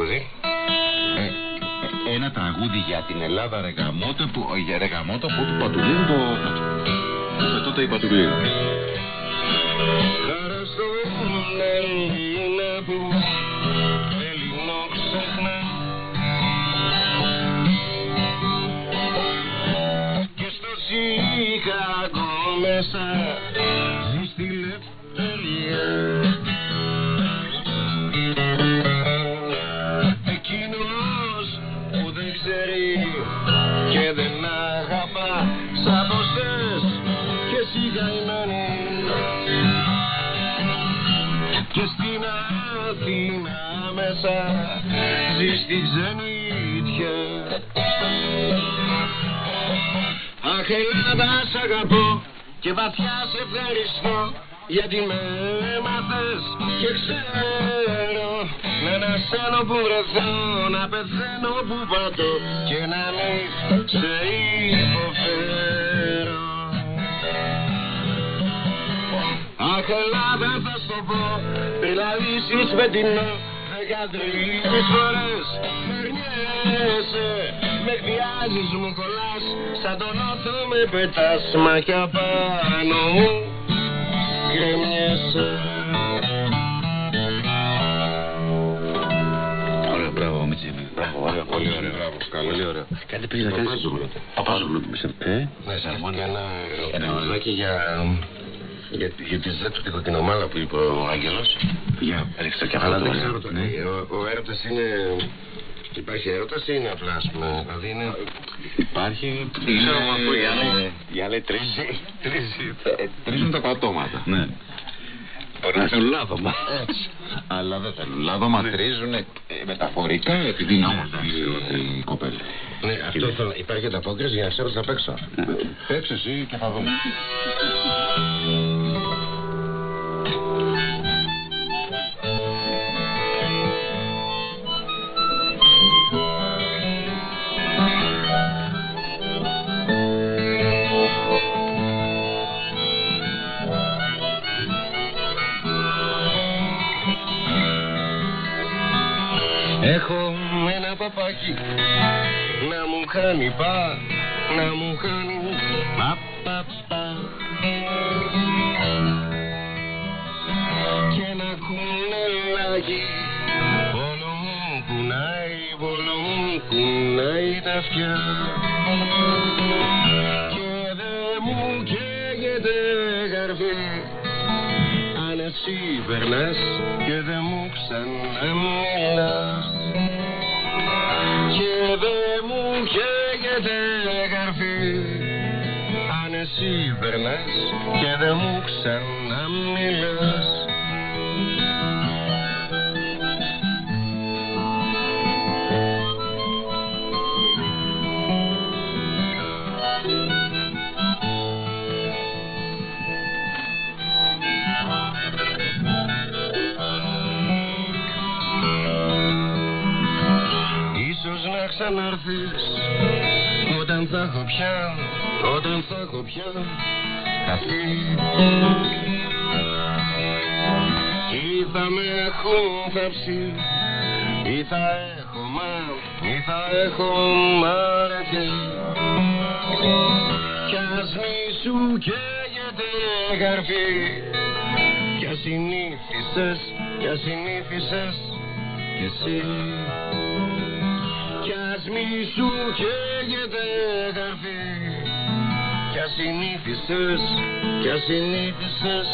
τραγούδι. Ε, ένα τραγούδι για την Ελλάδα ρεγαμότο που, για ρεγαμότο που του Πατουλίου το... Με τότε η Πατουλίου. Χαραστούν Έλληνα που Έλληνο ξεχνά Και στο Σικάγο μέσα μέσα ζει στη ξενιτιά Αχ Ελλάδα σ' αγαπώ και βαθιά σε ευχαριστώ γιατί με έμαθες και ξέρω να ανασένω που βρεθώ, να πεθαίνω που πατώ και να μην σε υποφέρω. Αχ Ελλάδα θα στο πω Πελαλήσεις με την δεκατρεις φορές Μερνιέσαι Με εκβιάζεις μου κολλάς Σαν τον όθο με πετάς Μα κι απάνω μου Γκρεμιέσαι Ωραία, μπράβο, Μιτσίμη. Μπράβο, ωραία, πολύ ωραία. Μπράβο, καλό. Πολύ ωραία. Κάτι πήγες να κάνεις. Παπάζουγλου. Παπάζουγλου. Ε; Ναι, σαν και ένα ερωτηματάκι για... Για, για τη ζέτου την κοκκινομάλα που είπε ο Άγγελος Για ρίξτε και αυτό Αλλά το δεν ωραίο. ξέρω το Ναι. Ο, ο έρωτας είναι... Υπάρχει έρωτας ή είναι απλά, ας πούμε. Δηλαδή είναι... Υπάρχει. Ξέρω εγώ αυτό, οι άλλοι- Οι άλλοι τρίζει. Τρίζει. Ε, Τρίζουν τα πατώματα. Ναι. Μπορεί να θέλουν λάδωμα. Αλλά δεν θέλουν λάδωμα. Τρίζουν ε, μεταφορικά επειδή είναι όμορφη η κοπέλα. Ναι, αυτό θέλω. Υπάρχει ανταπόκριση για να ξέρω τι θα παίξω. Παίξε εσύ και θα δούμε. Παπάκι να μου κάνει πα, να μου κάνει πα πα πα. Και ένα κουνελάκι όλο μου κουνάει, όλο μου κουνάει τα αυτιά. Και δεν μου καίγεται καρφί αν εσύ περνάς και δεν μου ξαναμιλάς και δεν μου καίγεται καρφί αν εσύ περνάς και δεν μου ξαναμιλάς Ίσως να ξαναρθείς όταν θα έχω πια, όταν θα έχω πια χαθεί Ή θα με έχουν θαψεί, ή θα έχω μα, ή θα έχω μαρεθεί Κι ας μη σου καίγεται καρφί Κι ας συνήθισες, κι ας συνήθισες κι εσύ κι ας μη σου καίγεται καρφί Κι ας συνήθισες, κι ας συνήθισες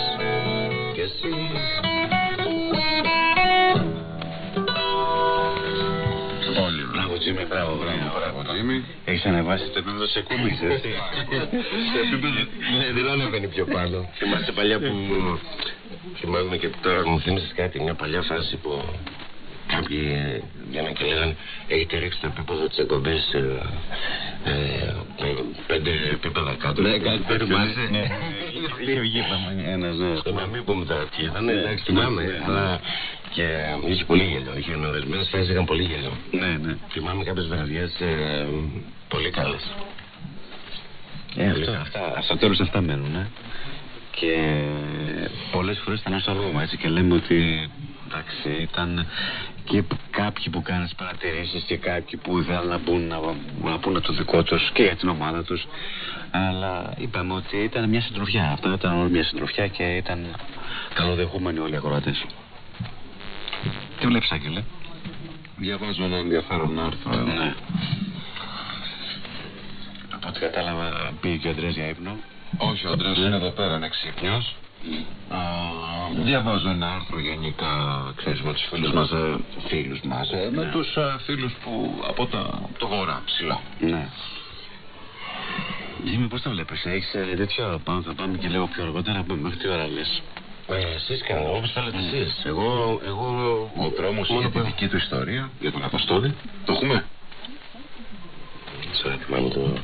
κι εσύ Όλοι. Μπράβο, Τζίμι, μπράβο, μπράβο, μπράβο, Τζίμι. Έχεις ανεβάσει το επίπεδο σε κούμπης, εσύ. Σε επίπεδο... Ναι, δεν ανεβαίνει πιο πάνω. Θυμάστε παλιά που... Θυμάμαι και τώρα μου θύμισες κάτι, μια παλιά φάση που κάποιοι ε, βγαίναν και λέγανε έχετε ρίξει το επίπεδο της εκπομπής ε, ε, ε, πέντε επίπεδα κάτω. Ναι, κάτι τέτοιο. Θυμάσαι; Ναι. Λίγο γύραμε ένας, ναι. Στο να μην πούμε τα τι ήταν, εντάξει, θυμάμαι, ναι, ναι. αλλά και είχε πολύ γέλιο. Είχε ορισμένες φάσεις είχαν πολύ γέλιο. Ναι, ναι. Θυμάμαι κάποιες βραδιές ε, πολύ καλές. Ε, αυτό, αυτά, στο τέλος αυτά μένουν, ε. Και πολλές φορές τα νοσταλγούμε έτσι και λέμε ότι εντάξει ήταν και κάποιοι που κάνουν παρατηρήσεις και κάποιοι που ήθελαν να πούν, να, να πούνε το δικό τους και για την ομάδα τους. Αλλά είπαμε ότι ήταν μια συντροφιά. Αυτό ήταν μια συντροφιά και ήταν καλοδεχούμενοι όλοι οι ακροατές. Τι βλέπεις Άγγελε; Διαβάζω ένα ενδιαφέρον άρθρο ε. Ναι. Από ό,τι κατάλαβα πήγε και ο Αντρέας για ύπνο. Όχι ο Αντρέας είναι εδώ πέρα είναι ξύπνιος διαβάζω ένα άρθρο γενικά, ξέρεις, με τους φίλους μας, ε, φίλους μας, ε, με ναι. τους ε, φίλους που από τα, το βορρά ψηλά. Ναι. Τζίμι, πώς τα βλέπεις, έχεις τέτοιο, πάμε, θα πάμε και λίγο πιο αργότερα, μέχρι τι ώρα λες. Ε, εσείς κάνετε, όπως θέλετε εσείς. Εγώ, εγώ... Ο δρόμος είχε τη δική του ιστορία για τον Αποστόλη. Το έχουμε. Sorry, θυμάμαι το...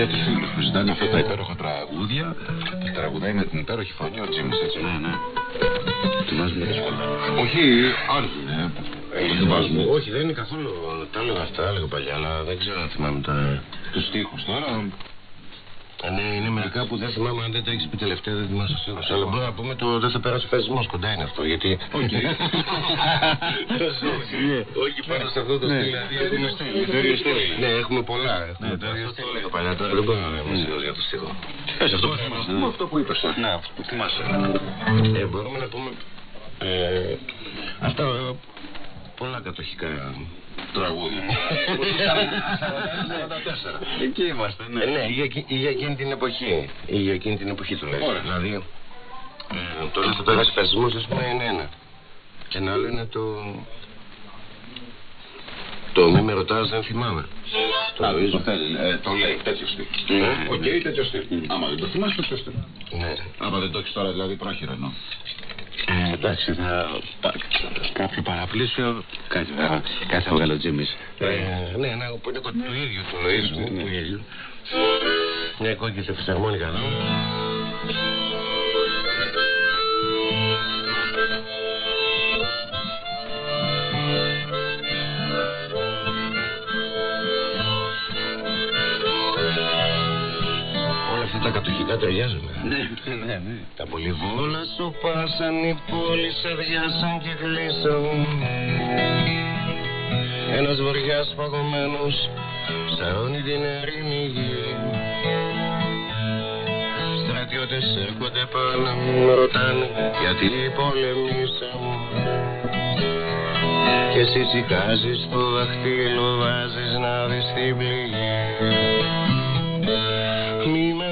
για τους φίλους που ζητάνε αυτά τα υπέροχα τραγούδια και τραγουδάει με την υπέροχη φωνή ο Τζίμις, έτσι. Ναι, ναι. Τη βάζουμε δύσκολα. Όχι, άλλοι είναι. Δεν βάζουμε. Όχι, δεν είναι καθόλου. Τα έλεγα αυτά, έλεγα παλιά, αλλά δεν ξέρω αν θυμάμαι τα... τους στίχους τώρα. Ε, ναι, είναι μερικά που δεν θυμάμαι αν δεν τα έχεις πει τελευταία, δεν θυμάσαι σίγουρα. Αλλά μπορούμε να πούμε το δεν θα περάσει φεσμό κοντά είναι αυτό. Γιατί. Όχι πάνω σε αυτό το στυλ. Ναι, έχουμε πολλά. Αυτό έλεγα παλιά τώρα. Δεν μπορώ να είμαι σίγουρο για το στίχο. Πες αυτό που θυμάσαι. Αυτό που είπες. Ναι, αυτό που θυμάσαι. Μπορούμε να πούμε. Αυτά πολλά κατοχικά τραγούδια. Εκεί είμαστε, ναι. Ναι, για εκείνη την εποχή. Για εκείνη την εποχή του λέει. Δηλαδή, τώρα θα πέρασε πεσμός, ας πούμε, είναι ένα. Και ένα άλλο είναι το... Το μη με ρωτάς δεν θυμάμαι. Το, το, θέλει, ε, το λέει τέτοιο στυλ. Οκ, τέτοιο στυλ. Άμα δεν το θυμάσαι, τέτοιο στυλ. Ναι. Άμα δεν το έχεις τώρα, δηλαδή πρόχειρο εννοώ. Ε, εντάξει, θα... κάποιο παραπλήσιο, κάτι θα, κάτι θα βγάλει ο Τζίμις. Ε, ναι, ναι, που είναι του ίδιου του Λοΐζου, του ίδιου. Μια κόκκινη σε φυσαρμόνικα, ναι. Τα κατοχικά ταιριάζουν. Ναι, ναι, ναι. Τα πολυβόλα σου πάσαν, οι πόλεις αδειάσαν και κλείσαν. Ένας βοριάς παγωμένος ψαρώνει την ερήμη γη. Στρατιώτες έρχονται πάνω μου, ρωτάνε γιατί πολεμήσαν. Και εσύ σηκάζεις το δαχτύλο, βάζεις να δεις την πληγή. Μη με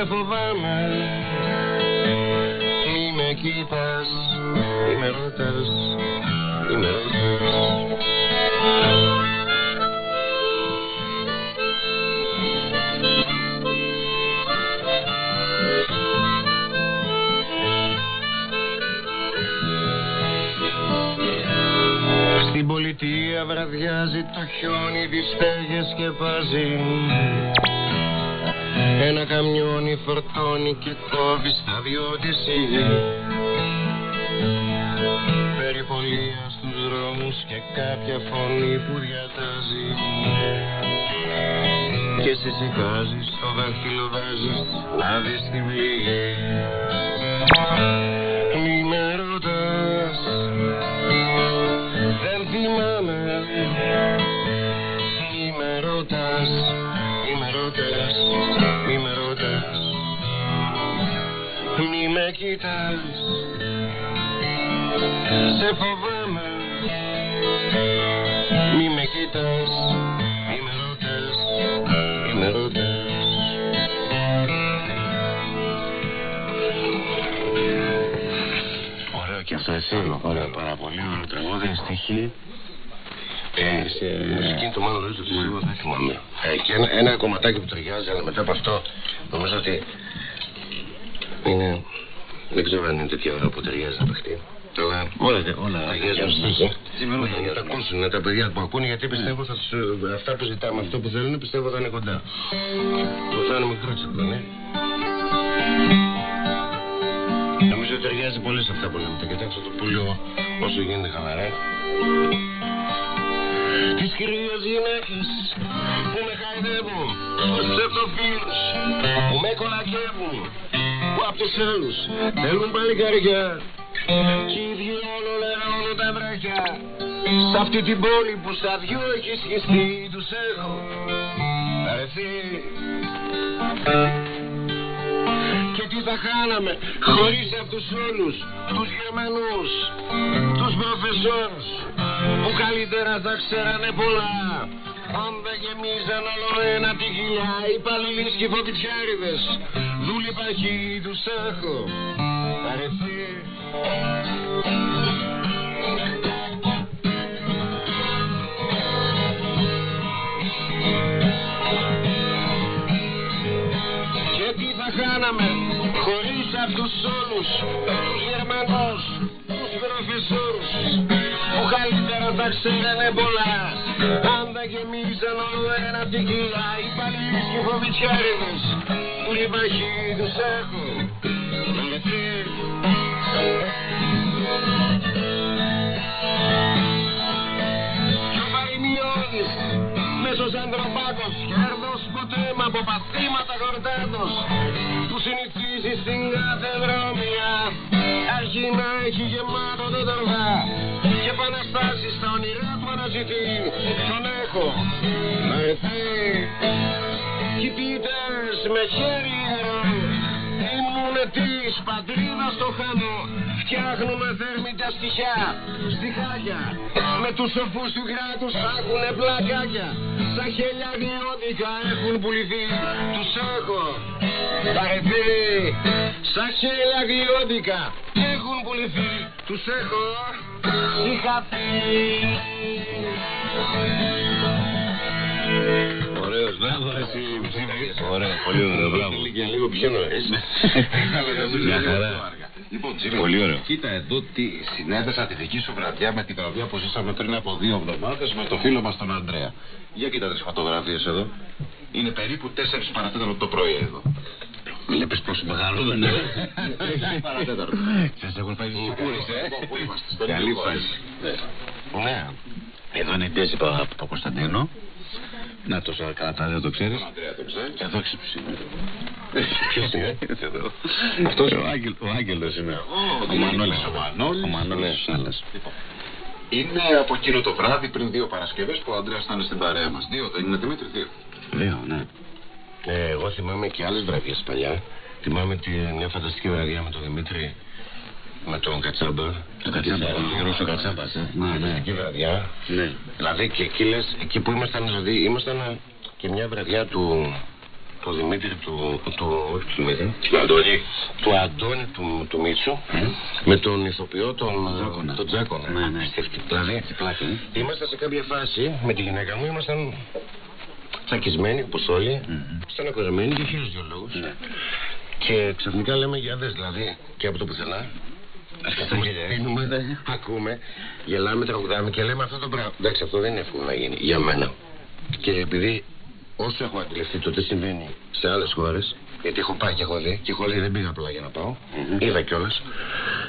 Σε φοβάμαι Μη με κοιτάς Μη με ρωτάς Μη με ρωτάς. Πολιτεία βραδιάζει το χιόνι τις στέγες σκεπάζει Ένα καμιόνι φορτώνει και κόβει στα δυο της Περιπολία στους δρόμους και κάποια φωνή που διατάζει. Και εσύ σηκάζεις το δάχτυλο βάζεις να δεις την πληγή. Μη με με κοιτάς Σε φοβάμαι Μη με κοιτάς Μη με ρωτάς Μη με ρωτάς και αυτό εσύ. Ωραία, πάρα πολύ ωραίο τραγούδι, στοιχή. Ε, σε μουσική είναι το μόνο λόγο του σίγουρα δεν θυμάμαι. Ε, και ένα, ένα κομματάκι που ταιριάζει, αλλά μετά από αυτό νομίζω ότι είναι. Δεν ξέρω αν είναι τέτοια ώρα που ταιριάζει να παιχτεί. Τώρα, Όλα, όλα. Θα τα ακούσουν τα παιδιά που ακούνε γιατί πιστεύω θα τους, ε, αυτά που ζητάμε, αυτό που θέλουν πιστεύω θα είναι κοντά. Το θα είναι μικρό τσιμπλό, ναι. Νομίζω ότι ταιριάζει πολύ σε αυτά που λέμε. Θα κοιτάξω το πουλιο όσο γίνεται χαλαρά. Τις κυρίες γυναίκες που με χαϊδεύουν Τους ψευτοφίλους που με κολακεύουν Που απ' τους άλλους θέλουν παλικάρια. Κι οι δυο όλο λερώνουν τα βράχια Σ' αυτή την πόλη που στα δυο έχει σχιστεί Τους έχω. Αρεθεί και τι θα χάναμε χωρίς αυτούς όλους τους Γερμανούς, τους προφεσόρους που καλύτερα θα ξέρανε πολλά. Αν δεν γεμίζαν όλο ένα τη χιλιά οι παλιλείς και οι φωτιτσιάριδες δούλοι παχύ τους έχω. Αρεθεί θα χάναμε χωρίς αυτούς όλους. Τους Γερμανούς, τους προφεσόρους. Που καλύτερα θα ξέρανε πολλά. Αν δεν γεμίζαν όλο ένα την κοιλά οι παλιούς και οι φοβιτσιάριδες. Που λιπαχοί τους έχω Γιατί Κι ο Παριμιώδης μέσος ανθρωπάκος κέρδος ποτέ μ' από παθήματα γορτάτος που συνηθίζεις στην κάθε δρόμια. Αρχή να έχει γεμάτο το τορβά και επαναστάσεις στα όνειρά του αναζητεί τον έχω. Να ρεθεί κι οι ποιητές με χέρι ιερό ήμουν της πατρίδας το χάνω φτιάχνουμε θερμητά στοιχιά στιχάκια. Με τους σοφούς του κράτους άκουνε πλακάκια. Στα χέλια γλιώδικα έχουν πουληθεί. Τους έχω παρεθεί στα χέλια γλιώδικα έχουν πουληθεί. Τους έχω είχα πει Ωραίος, μπράβο, εσύ. Ωραία, πολύ ωραίο, μπράβο. Και λίγο πιο νωρίς. Μια χαρά. Λοιπόν, Τζίμι, Πολύ ωραίο. κοίτα εδώ τι συνέδεσα τη δική σου βραδιά με την βραδιά που ζήσαμε πριν από δύο εβδομάδες με το φίλο μας τον Αντρέα. Για κοίτα τις φωτογραφίες εδώ. Είναι περίπου 4 παρατέταρτο το πρωί εδώ. Βλέπεις πόσο μεγάλο δεν είναι. παρατέταρτο. Σας έχουν φάει τις Πού είσαι, ε; Πού είμαστε, στον Καλή Νίκο, φάση. Ναι. Ναι. Εδώ είναι η Ντέζη Παπα-Κωνσταντίνο. Να το σαν κατά δεν το ξέρεις. Τον Αντρέα το ξέρεις. Και εδώ ξεψήνει. Ποιος είναι; Εδώ; Αυτός ο Άγγελ- ο Άγγελος είναι. Ο Μανώλης. Ο Μανώλης. Ο Μανώλης άλλας. Λοιπόν, Είναι από εκείνο το βράδυ πριν δύο Παρασκευές που ο Αντρέα ήταν στην παρέα μας. Δύο, δεν είναι Δημήτρη, δύο. Δύο, ναι. Ε, εγώ θυμάμαι και άλλες βραδιές παλιά. Θυμάμαι τη, μια φανταστική βραδιά με τον Δημήτρη, με τον Κατσάμπα. Το Κατσάμπα, ο Γιώργος ο Κατσάμπας, ε. Ναι, ναι. Φανταστική βραδιά. Ναι. Δηλαδή και εκεί λες, εκεί που ήμασταν, δηλαδή ήμασταν και μια βραδιά του, του Δημήτρη, του, του, όχι του Δημήτρη, Του Αντώνη. του Αντώνη του, του Μίτσου, με τον ηθοποιό τον Τζάκονα. τον Τζάκονα. Ναι, ναι. Πιστεύτη. Δηλαδή, Τι πλάκα, ε. ήμασταν σε κάποια φάση με τη γυναίκα μου, ήμασταν τσακισμένοι όπως όλοι, Μμμ. στεναχωρεμένοι για χίλιους δυο λόγους. Ναι. Και ξαφνικά λέμε για δες δηλαδή και από το πουθενά. Καθόμαστε, γέλια, ε. πίνουμε, ακούμε, γελάμε, τραγουδάμε και λέμε αυτό το πράγμα. Εντάξει, αυτό δεν είναι εύκολο να γίνει για μένα. Και επειδή όσο έχω αντιληφθεί το τι συμβαίνει σε άλλες χώρες, γιατί έχω πάει και έχω δει, και έχω δει δεν πήγα απλά για να πάω, είδα κιόλας,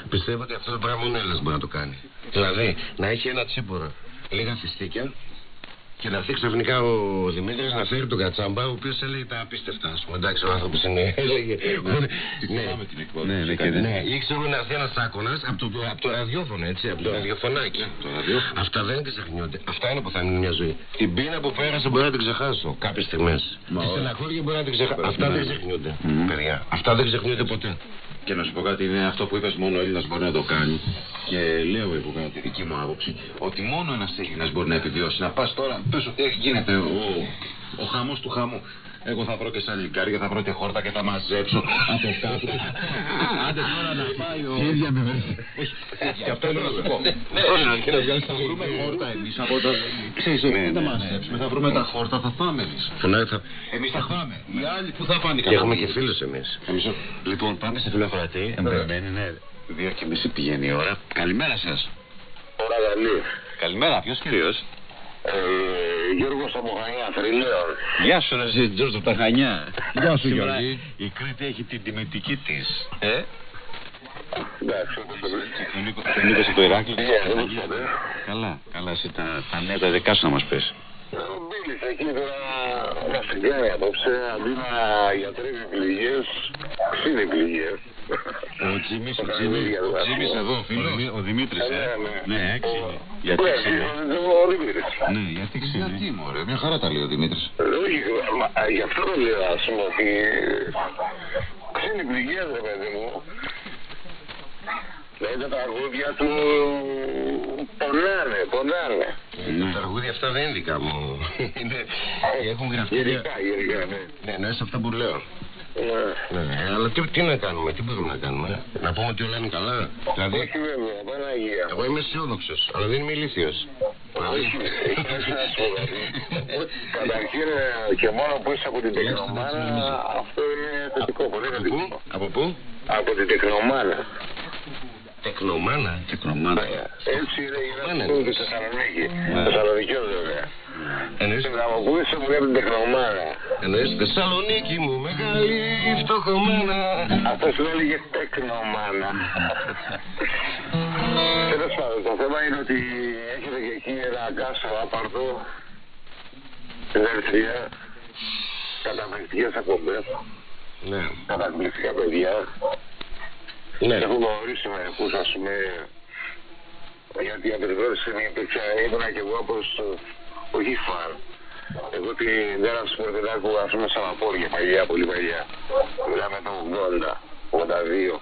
πιστεύω ότι αυτό το πράγμα μόνο Έλληνας μπορεί να το κάνει. Δηλαδή να έχει ένα τσίπορο, λίγα φιστίκια και να έρθει ξαφνικά ο Δημήτρης να φέρει τον Κατσάμπα, ο οποίος έλεγε τα απίστευτα. Α πούμε, εντάξει, ο άνθρωπος είναι. Έλεγε. Τη ναι. θυμάμαι την εκπομπή. Ναι, ναι, και Έκανε- δεν- Ναι, ήξερα να έρθει ένας άκονας από το, από το ραδιόφωνο, έτσι, από το ραδιοφωνάκι. Το ραδιόφωνο. Αυτά δεν ξεχνιόνται. Αυτά είναι που θα είναι μια ζωή. Την πείνα που πέρασα μπορεί να την ξεχάσω κάποιες στιγμές. Μα Τη όχι. στεναχώρια μπορεί να την ξεχάσω. Αυτά Ναι. δεν ξεχνιόνται, Μμμ. παιδιά. Αυτά δεν ξεχνιόνται ποτέ. Και να σου πω κάτι, είναι αυτό που είπες, μόνο ο Έλληνας μπορεί να το κάνει. Και λέω εγώ κατά τη δική μου άποψη, ότι μόνο ένας Έλληνας μπορεί να επιβιώσει. Να πας τώρα, πες ότι έχει γίνεται ο, ο χαμός του χαμού. Εγώ θα βρω και σαλιγκάρια, θα βρω και χόρτα και θα μαζέψω από κάτω. Άντε τώρα να πάει ο. Και αυτό θέλω να σου πω. Θα βρούμε χόρτα εμείς από τα. Ξέρεις, δεν τα μαζέψουμε, θα βρούμε τα χόρτα, θα φάμε εμείς. Φωνάει θα. Εμείς θα φάμε. Οι άλλοι που θα πάνε Και έχουμε και φίλους εμείς. Εμείς Λοιπόν, πάμε σε φιλοφορατή. Εμπερμένη, ναι. Δύο και μισή πηγαίνει η ώρα. Καλημέρα σας. Ωρα καλή. Καλημέρα, ποιος κυρίω. Ε, Γιώργος από Χανιά, Θρυλαίων. Γεια σου, ρε Τζόρτζο από τα Χανιά. Γεια σου, Σήμερα Γιώργη. Η Κρήτη έχει την τιμητική της. Ε, Εντάξει, όπως το βρεις. και ο Νίκο- και ο Νίκος από το Ηράκλειο. Ναι, δεν μου είπατε. Καλά, καλά, εσύ τα, τα νέα τα δικά σου να μας πεις. Ο Μπίλης εκεί τώρα μας την κάνει απόψε, αντί να γιατρεύει πληγές, ξύνει πληγές. Ο Τζίμις, ο Τα Τζίμις, ίδια ο δηλαδή. Τζίμις εδώ, ο φίλος. Ο Δημήτρης, Ναι, ε. ναι. Ναι, έξι. Ο- Γιατί Ναι, ξύνει. ο Δημήτρης. Ναι, γιατί ξύνει. Γιατί μωρέ, μια χαρά τα λέει ο Δημήτρης. Όχι, μα, γι' αυτό το λέω, ας πούμε, ότι ξύνει πληγές, ρε παιδί μου. Δηλαδή τα τραγούδια του πονάνε, πονάνε. Ναι. Τα τραγούδια αυτά δεν είναι δικά μου. Είναι... Έχουν γραφτεί. Γενικά, γενικά, ναι. Ναι, εννοείς αυτά που λέω. Ναι. Ναι, αλλά τι, τι να κάνουμε, τι μπορούμε να κάνουμε. Να πούμε ότι όλα είναι καλά. Δηλαδή, Όχι βέβαια, Παναγία. εγώ είμαι αισιόδοξος, αλλά δεν είμαι ηλίθιος. Όχι, έχει να σου πω κάτι. Καταρχήν ε, και μόνο που είσαι από την τεχνομάνα, αυτό είναι θετικό, πολύ Από θετικό. πού; Από πού; Από την τεχνομάνα. Τεκνομάνα. Τεκνομάνα. Έτσι είναι η Ναι, γραφή ναι. του στη Θεσσαλονίκης. Ναι. Θεσσαλονίκη βέβαια. Εννοείς, Στην από πού είσαι μου λέει από την τεχνομάνα. εννοείς; Θεσσαλονίκη μου, μεγάλη φτωχομάνα. Αυτό σου έλεγε τεχνομάνα. Τέλος πάντων, το θέμα είναι ότι έχετε και εκεί ένα κάσο άπαρτο στην Ερυθρία. Καταπληκτικές εκπομπές. Ναι. Καταπληκτικά παιδιά. Ναι. Έχουμε ορίσει μερικούς, ας πούμε. Γιατί ακριβώ υπήρξα, ήμουνα και εγώ όπω όχι φαν. Εγώ την μέρα του Σπορτινάκου, ας πούμε, σαν απόρρια παλιά, πολύ παλιά. Μιλάμε το 80, 82.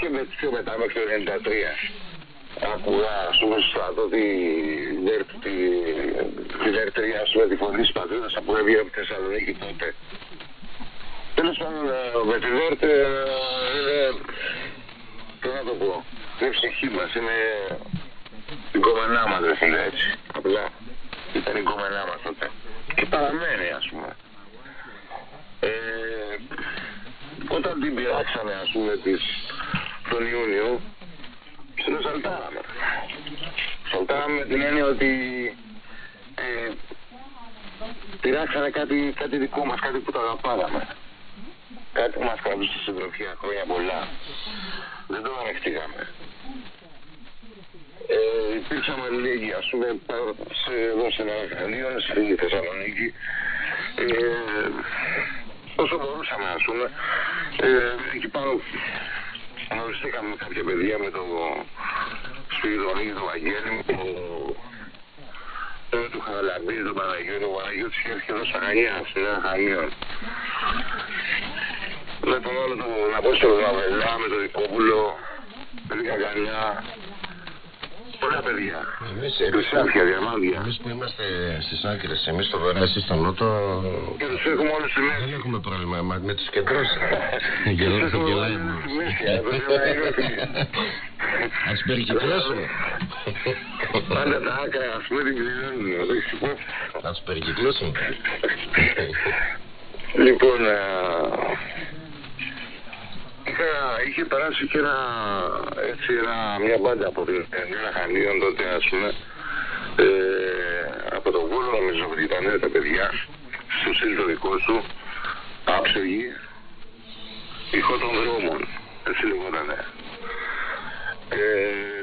Και με, πιο μετά μέχρι το 93. Ακούγα, ας πούμε, στο στρατό τη ΔΕΡΤ- τη- τη ΔΕΡΤΡΙΑ, ας πούμε, τη φωνή της πατρίδας που έβγαινε από τη Θεσσαλονίκη τότε. Τέλος πάντων, ε, με τη ΔΕΡΤ ε, είναι, τι να το πω, είναι η ψυχή μας, είναι η κομμενά μας, δεν φίλε, έτσι. Απλά ήταν η κομμενά μας τότε. Και παραμένει, ας πούμε. Ε, όταν την πειράξανε, ας πούμε, της, τον Ιούνιο, στην σαλτάραμε. Σαλτάραμε με την έννοια ότι ε, πειράξανε κάτι, κάτι δικό μας, κάτι που το αγαπάγαμε. Κάτι που μας κρατούσε στη συντροφιά χρόνια πολλά. Δεν το ανεχτήκαμε. Ε, υπήρξαμε λίγοι, ας πούμε, πα- σε, εδώ στην Ανακαλία, στη Θεσσαλονίκη. Ε, όσο μπορούσαμε, ας πούμε. Ε, εκεί πάνω γνωριστήκαμε με κάποια παιδιά με το Σπυριδονίκη, το Βαγγέλη, το, το του Χαραλαμπή, τον Παναγιώτη, ο Παναγιώτης είχε έρθει εδώ στα Χανιά, στην Νέα Χανίων. Με τον άλλο τον Απόστολο Ναβελά, με τον Δικόπουλο, με την Καγκανιά. Πολλά παιδιά. Εμείς, Χρυσάφια, διαμάντια. εμείς που είμαστε στις άκρες, εμείς στο βορρά, εσείς στο νότο, Και τους έχουμε όλους στη μέση. δεν έχουμε πρόβλημα μα- με τους κεντρούς. Γελάει, Τους έχουμε γελάει όλους μου. στη μέση. ε, Το θέμα είναι ότι Ας περικυκλώσουμε. πάντα τα άκρα, ας πούμε, την κλειδώνουν. Το έχεις υπόψη. Ας περικυκλώσουμε. Λοιπόν, ε, είχα, είχε περάσει και ένα, έτσι, ένα, μια μπάντα από την Νέα Χανίων τότε, ας πούμε, ε, από τον Βόλο νομίζω ότι ήταν τα παιδιά, στο στυλ το δικό σου, άψογοι, ηχό των δρόμων, έτσι λεγότανε. Ε,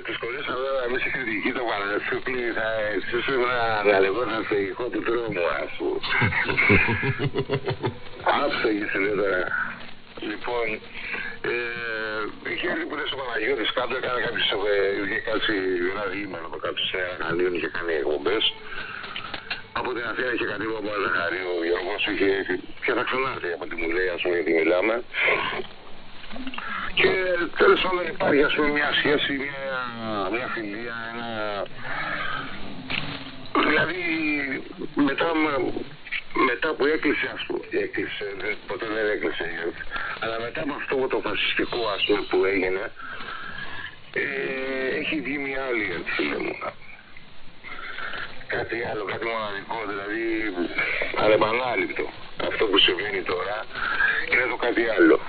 τους κολλήσαμε βέβαια εμείς οι κριτικοί το Παναγιώτη θα εξήσουμε να, να λεγόταν στο ηχό του δρόμου, ας πούμε. Άψογη είναι τώρα. Λοιπόν, ε, είχε έρθει που λες ο Παναγιώτης κάτω, έκανε κάποιος, ε, είχε κάτσει ένα διήμερο από κάτω σε ένα Χανίων, είχε κάνει εκπομπές. Από την Αθήνα είχε κατέβει ο Παπαζαχαρή, ο Γιώργος είχε έρθει και θα ξανάρθει από ό,τι μου λέει, ας πούμε, γιατί μιλάμε. Και τέλος πάντων υπάρχει, ας πούμε, μια σχέση, μια, μια φιλία, ένα... Δηλαδή, μετά, μετά που έκλεισε, ας πούμε, έκλεισε, δεν- ποτέ δεν έκλεισε, αλλά μετά από αυτό το φασιστικό, ας πούμε, που έγινε, ε, έχει βγει μια άλλη, έτσι, φίλε μου. Κάτι άλλο, κάτι μοναδικό, δηλαδή ανεπανάληπτο. Αυτό που συμβαίνει τώρα είναι το κάτι άλλο.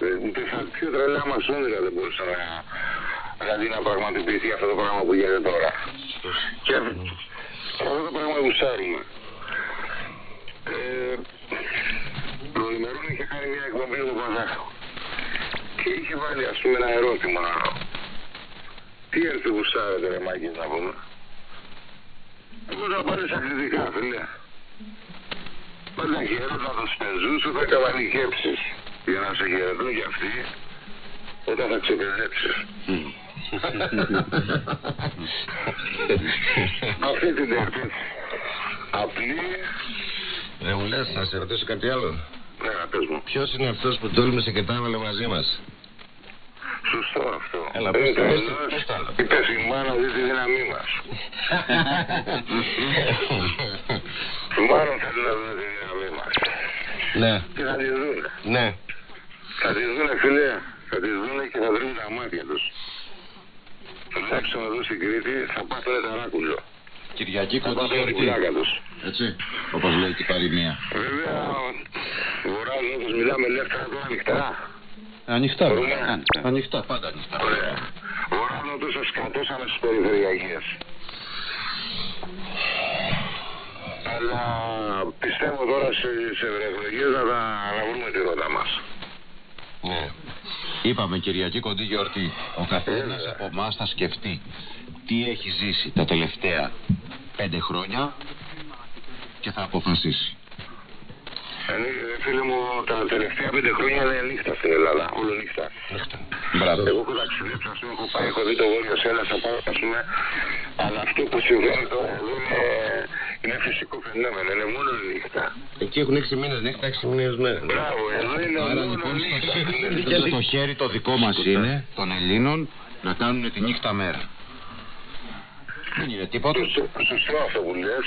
Ε, τα πιο τρελά μας όνειρα δεν μπορούσα να, δηλαδή να πραγματοποιηθεί αυτό το πράγμα που γίνεται τώρα. Και αυτό το πράγμα γουσάρουμε. Ε, προημερών είχε κάνει μια εκπομπή του Παπαδάκου και είχε βάλει ας πούμε ένα ερώτημα. Τι έρθει γουσάρετε ρε Μάκης να πούμε; Εγώ θα πάρεις ακριτικά φίλε. Πάντα χαιρόταν τους πεζούς σου θα καβαλικέψεις για να σε χαιρετούν κι αυτοί όταν θα ξεπεδέψεις. Αυτή την τέρτη. Απλή. Δεν μου λες, να σε ρωτήσω κάτι άλλο. Ναι, πες μου. Ποιος είναι αυτός που τόλμησε και τα έβαλε μαζί μας; Σωστό αυτό. Έλα, πες το, πες το, πες το άλλο. Είπες η μάνα δει τη δύναμή μας. Μάλλον θέλουν να δουν τη δύναμή μας. Ναι, Και θα τη δουν. ναι. Θα τη δουν, φίλε. Θα τη δουν και θα βρουν τα μάτια τους. Τουλάχιστον εδώ στην Κρήτη θα πάθουν ταράκουλο. Κυριακή Θα κοντά πάθουν γιορτή. κουλάκα τους. Έτσι, όπως λέει και η παροιμία. Βέβαια, βορράζουν όπως μιλάμε ελεύθερα τώρα ανοιχτά. Ανοιχτά, Μπορούμε. βέβαια. Ανοιχτά, πάντα ανοιχτά. Ωραία. Βορράζουν τόσο σκατώσαμε στις περιφερειακές. Αλλά πιστεύω τώρα σε, σε ευρωεκλογές να, τα- να βρούμε τη ρότα μας. Ναι. Είπαμε Κυριακή κοντή γιορτή. Ο καθένας από εμάς θα σκεφτεί τι έχει ζήσει τα τελευταία πέντε χρόνια και θα αποφασίσει. Ε, Φίλε μου, τα τελευταία πέντε χρόνια είναι νύχτα στην Ελλάδα. Όλο νύχτα. Μπράβο. Εγώ έχω ταξιδέψει, ας πούμε, έχω πάει, έχω δει το βόρειο Σέλλα, θα πάω, ας πούμε, αλλά αυτό που συμβαίνει τώρα εδώ είναι, είναι φυσικό φαινόμενο, είναι μόνο νύχτα. Εκεί έχουν 6 μήνες νύχτα, 6 μήνες μέρα. Μπράβο, εδώ είναι Άρα μόνο λοιπόν νύχτα. στο, στο χέρι το δικό μας είναι των Ελλήνων να κάνουν τη νύχτα μέρα. Δεν είναι τίποτα. Σωστό σωστό αυτό που λες,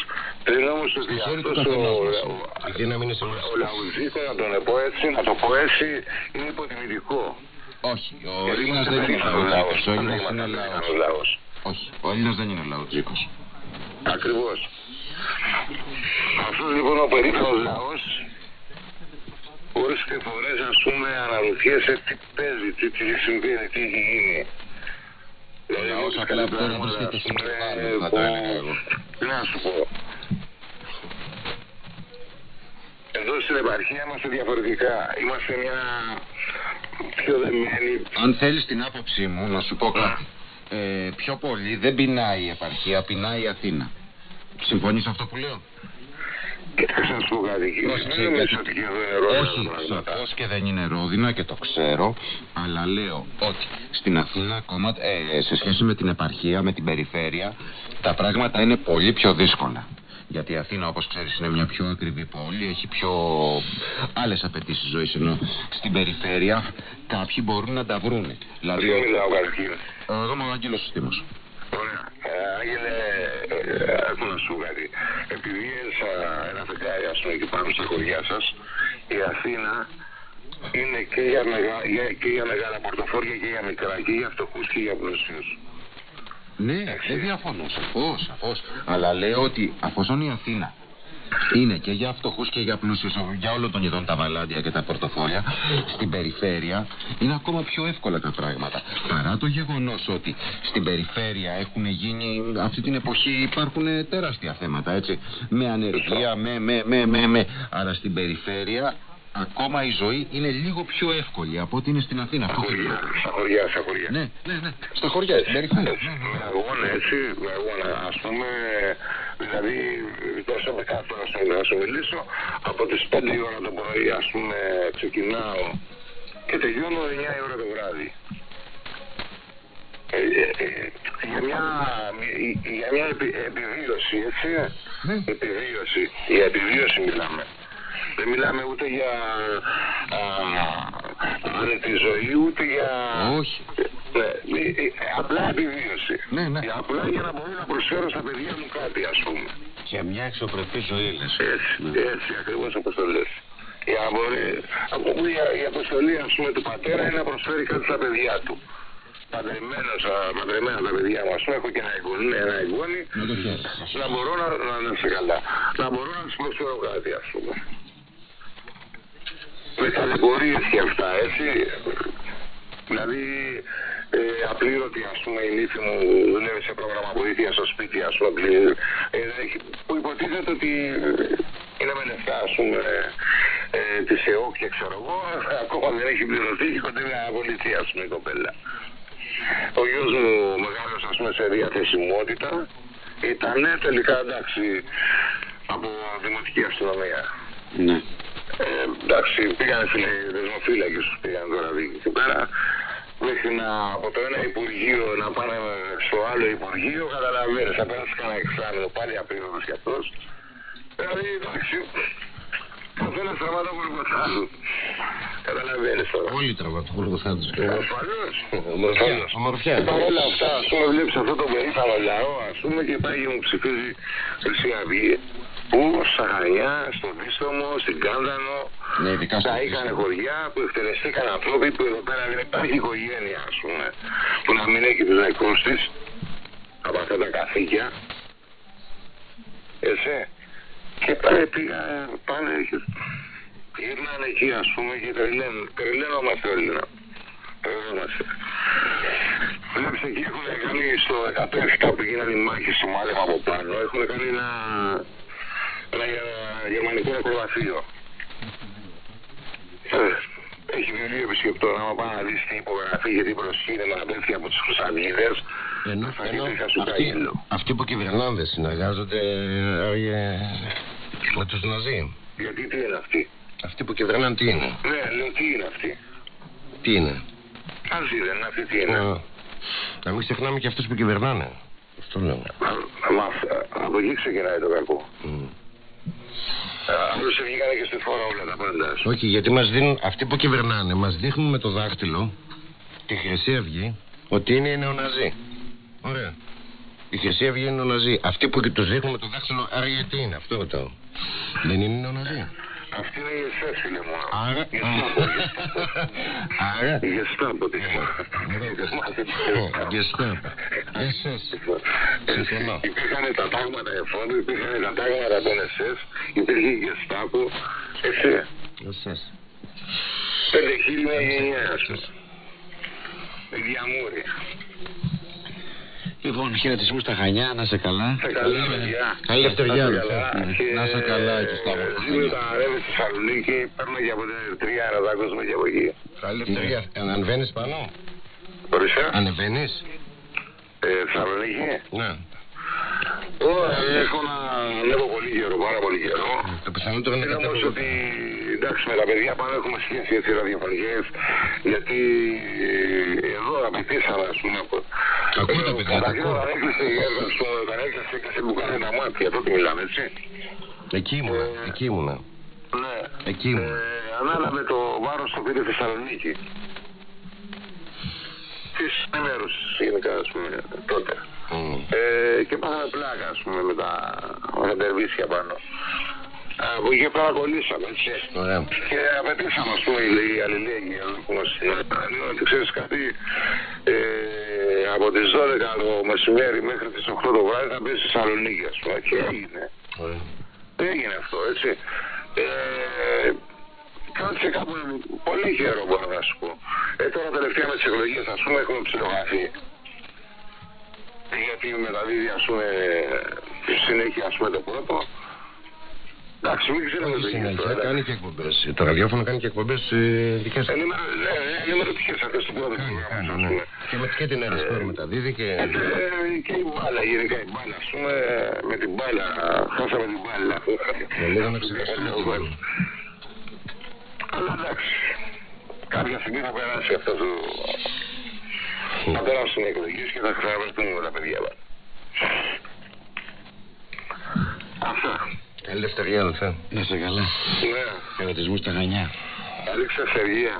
πριν όμως ότι χέρι του αυτός ο, καθενός μας. ο, Η δύναμη είναι σε ο, όλους. ο λαουζίκο, να τον πω έτσι, να το πω έτσι, είναι υποτιμητικό. Όχι, ο Γιατί Έλληνας είμαστε δεν είναι περήφανος λαοτζίκος. Ο Δεν Έλληνας είμαστε είναι περήφανος λαός. λαός. Όχι, ο Έλληνας δεν είναι λαοτζίκος. Ακριβώς. Αυτός λοιπόν ο περίφανος λαός ώρες και φορές ας πούμε αναρωτιέσαι τι παίζει, τι, τι συμβαίνει, τι έχει γίνει. Δηλαδή, λαός όπως απλά κάτι δεν πράγματα, βρίσκεται ας στην πούμε, κεφάλαια, θα το που- έλεγα εγώ. Τι να σου πω. Εδώ στην επαρχία είμαστε διαφορετικά. Είμαστε μια πιο δεμένη. Αν θέλεις την άποψή μου, να σου πω κάτι. Ε, πιο πολύ δεν πεινάει η επαρχία, πεινάει η Αθήνα. Συμφωνείς αυτό που λέω; Κοιτάξτε να σου πω κάτι. Πρόσεξε, Δεν νομίζω γιατί- ότι και εδώ είναι; ρόλο Όχι, σαφώς και δεν είναι ρόδινα και το ξέρω, αλλά λέω ότι στην Αθήνα ακόμα ε, σε σχέση με την επαρχία, με την περιφέρεια, τα πράγματα είναι πολύ πιο δύσκολα. Γιατί η Αθήνα, όπως ξέρεις, είναι μια πιο ακριβή πόλη, έχει πιο άλλες απαιτήσεις ζωής, ενώ στην περιφέρεια κάποιοι μπορούν να τα βρούνε. Δηλαδή, Δεν μιλάω καταρχήν. εγώ είμαι ο Άγγελος Συστήμος. Ωραία. Ε, Άγγελε, ε, άκου να σου πω κάτι. Επειδή έζησα ένα δεκάρι, ας πούμε, εκεί πάνω στα χωριά σας, η Αθήνα είναι και για, μεγα, για, και για μεγάλα πορτοφόλια και για μικρά, και για φτωχούς και για πλούσιους. Ναι, δεν διαφωνώ, σαφώς, σαφώς. Αλλά λέω ότι αφόσον η Αθήνα είναι και για φτωχούς και για πλούσιους, για όλων των ειδών τα βαλάντια και τα πορτοφόλια, στην περιφέρεια είναι ακόμα πιο εύκολα τα πράγματα. Παρά το γεγονός ότι στην περιφέρεια έχουν γίνει, αυτή την εποχή υπάρχουν τεράστια θέματα, έτσι. Με ανεργία, με, με, με, με, με. Άρα στην περιφέρεια ακόμα η ζωή είναι λίγο πιο εύκολη από ότι είναι στην Αθήνα. Αυτό θέλω να Χωριά, πω. στα χωριά, στα χωριά. Ναι, ναι, ναι. Στα χωριά, στην περιφέρεια. Έτσι, με αγώνα, έτσι, με αγώνα, ας πούμε, δηλαδή, προσωπικά τώρα σου να σου μιλήσω, από τις 5 η ώρα το πρωί, ας πούμε, ξεκινάω και τελειώνω 9 η ώρα το βράδυ. Ε, ε, ε, για μια, για μια επι- επιβίωση, έτσι, Ναι. επιβίωση, για επιβίωση μιλάμε. Δεν μιλάμε ούτε για α, άνετη ζωή, ούτε για... Όχι. Ναι, ε, ε, απλά επιβίωση. Ναι, ναι. Ε, Απλά για να μπορώ να προσφέρω στα παιδιά μου κάτι, ας πούμε. Και μια εξωπρεπή ζωή, λες. Έτσι, έτσι, ακριβώς όπως το λες. Για να μπορεί, από που η, η αποστολή, ας πούμε, του πατέρα είναι να προσφέρει κάτι στα παιδιά του. Παντρεμένος, α, παντρεμένα τα παιδιά μου, ας πούμε, έχω και ένα εγγόνι, ναι, ένα εγγόνι, Με το χέρι. να μπορώ να, να, να είσαι καλά. Να μπορώ να τους προσφέρω κάτι, ας πούμε. Με ταλαιπωρίες και αυτά, έτσι. Δηλαδή, ε, απλήρωτη, ας πούμε, η λύθη μου δουλεύει σε πρόγραμμα βοήθειας στο σπίτι, ας πούμε, ε, που υποτίθεται ότι είναι με λεφτά, ας πούμε, ε, της ΕΟΚ και ξέρω εγώ, ακόμα δεν έχει πληρωθεί και κοντεύει να απολυθεί, ας πούμε, η κοπέλα. Ο γιος μου μεγάλος, ας πούμε, σε διαθεσιμότητα, ήταν τελικά εντάξει από δημοτική αστυνομία. Ναι. Ε, εντάξει, πήγαν δεσμοφύλακες, πήγαν τώρα εκεί πέρα. Μέχρι να από το ένα Υπουργείο να πάνε στο άλλο Υπουργείο, καταλαβαίνεις, θα πέρασε κανένα εξάμεινο, πάλι απειρώνος κι αυτός. Δηλαδή, εντάξει, καθένα τραβά το του. Καταλαβαίνεις τώρα. Όλοι τραβά το γολγοθά του. Ασφαλώς. Ομορφιάς. Και παρόλα αυτά, ας πούμε, βλέπεις αυτό το περίφανο λαό, ας πούμε, και πάει και μου ψηφίζει Χρυσή Αυγή. Πού, στα Χαριά, στο Δίστομο, στην Κάνδανο, ναι, ειδικά στα είχαν χωριά που εκτελεστήκαν ανθρώποι που εδώ πέρα δεν υπάρχει οικογένεια, ας πούμε, που να μην έχει τους νεκρούς της από αυτά τα καθήκια. Έτσι. Και πάνε, πήγα, πάνε, γυρνάνε εκεί ας πούμε και τρελαίνουν, τρελαίνομαστε όλοι να. Τρελαίνομαστε. Βλέπεις εκεί έχουν κάνει στο 107 που γίνανε οι μάχες στο Μάλεμα από πάνω, έχουν κάνει ένα, ένα γερμανικό ακροβαθείο. Ε, έχει βιβλίο επισκεπτών, άμα πάει να δεις την υπογραφή γιατί προσχύνει με αδέλφια από τους Χρυσαυγίδες, ενώ, ενώ αυτοί, αυτοί που κυβερνάνε δεν συνεργάζονται ε, με τους Ναζί. Γιατί τι είναι αυτοί; Αυτοί που κυβερνάνε τι είναι; Ναι, λέω τι είναι αυτοί; Τι είναι; Ναζί δεν είναι αυτοί τι είναι; Α, να μην ξεχνάμε και αυτούς που κυβερνάνε. Αυτό λέω. Μα από εκεί ξεκινάει το κακό. Mm. Απλώς βγήκανε και στη φορά όλα τα πάντα. Όχι, γιατί μας δίνουν, αυτοί που κυβερνάνε, μας δείχνουν με το δάχτυλο τη Χρυσή Αυγή ότι είναι νεοναζί. Ωραία. Η Χρυσή Αυγή είναι νεοναζί. Αυτοί που τους δείχνουν με το δάχτυλο, άρα γιατί είναι αυτό το. Δεν είναι νεοναζί. Αυτή είναι η ΕΣΕ, φίλε μου. Άρα. Άρα. Η Γεστάμπο τη Γεστάμπο. ΕΣΕ. Συμφωνώ. Υπήρχαν τα τάγματα εφόδου, υπήρχαν τα τάγματα των ΕΣΕ, υπήρχε η Γεστάμπο. ΕΣΕ. ΕΣΕ. Πέντε χίλια γενιά. Διαμούρια. Λοιπόν, χαιρετισμού στα Χανιά, να σε καλά. Σε καλά, παιδιά. Καλή δευτεριά. Να σε καλά, εκεί στα Σήμερα τα ανέβει στη Θεσσαλονίκη, παίρνω και από την Ερυθρία, να δάκοσουμε και από εκεί. Καλή δευτεριά. Ανεβαίνει πάνω. Ορίστε. Ανεβαίνεις. Ε, Θεσσαλονίκη. Ναι. Έχω να ανέβω πολύ καιρό, πάρα πολύ καιρό. Το πιθανότερο είναι όμως ότι εντάξει με τα παιδιά πάνω έχουμε σχέση έτσι ραδιοφωνικές γιατί εδώ απαιτήσαμε ας πούμε από... Ακούω τα παιδιά, τα ακούω. Όταν έκλεισε η έργα σου, όταν έκλεισε και που κάνει τα μάτια, τότε μιλάμε έτσι. Εκεί ήμουν, ε, εκεί ήμουν. Ναι. Εκεί ήμουν. Ε, ανάλαβε το βάρος το πήρε Θεσσαλονίκη. Της ενημέρωσης γενικά ας πούμε τότε. Mm. Ε, και πάθαμε πλάκα, ας πούμε, με τα, με τα τερβίσια πάνω. Από εκεί παρακολουθήσαμε, έτσι. Ωραία. Και απαιτήσαμε, ας πούμε, η αλληλέγγυη που μας Λέω ότι ξέρεις κάτι, ε, από τις 12 το μεσημέρι μέχρι τις 8 το βράδυ θα μπεις στη Θεσσαλονίκη, ας πούμε. Και έγινε. Ωραία. Έγινε αυτό, έτσι. Ε, Κάτσε κάπου πολύ καιρό μπορώ να σου πω. Ε, τώρα τελευταία με τις εκλογές, ας πούμε, έχουμε ψηλογραφεί γιατί μεταδίδει ας πούμε συνέχεια ας πούμε το πρώτο. Εντάξει, μην ξέρουμε το συνέχεια, κάνει και εκπομπές. Το ραδιόφωνο κάνει και εκπομπές ε, δικές του. Ενημερωτικές αυτές του πρώτου Και με και την ένα σπόρο μεταδίδει και... Και η μπάλα, γενικά η μπάλα, ας πούμε, με την μπάλα, χάσαμε την μπάλα. Με λίγο να ξεχάσουμε την μπάλα. Αλλά εντάξει, κάποια στιγμή θα περάσει αυτό το να περάσουν οι εκλογές και θα ξαναβρεθούν τα παιδιά μας. Αυτά. Καλή δευτεριά, αδελφέ. Να σε καλά. Ναι. Χαιρετισμούς στα Χανιά. Καλή ξεφεργία.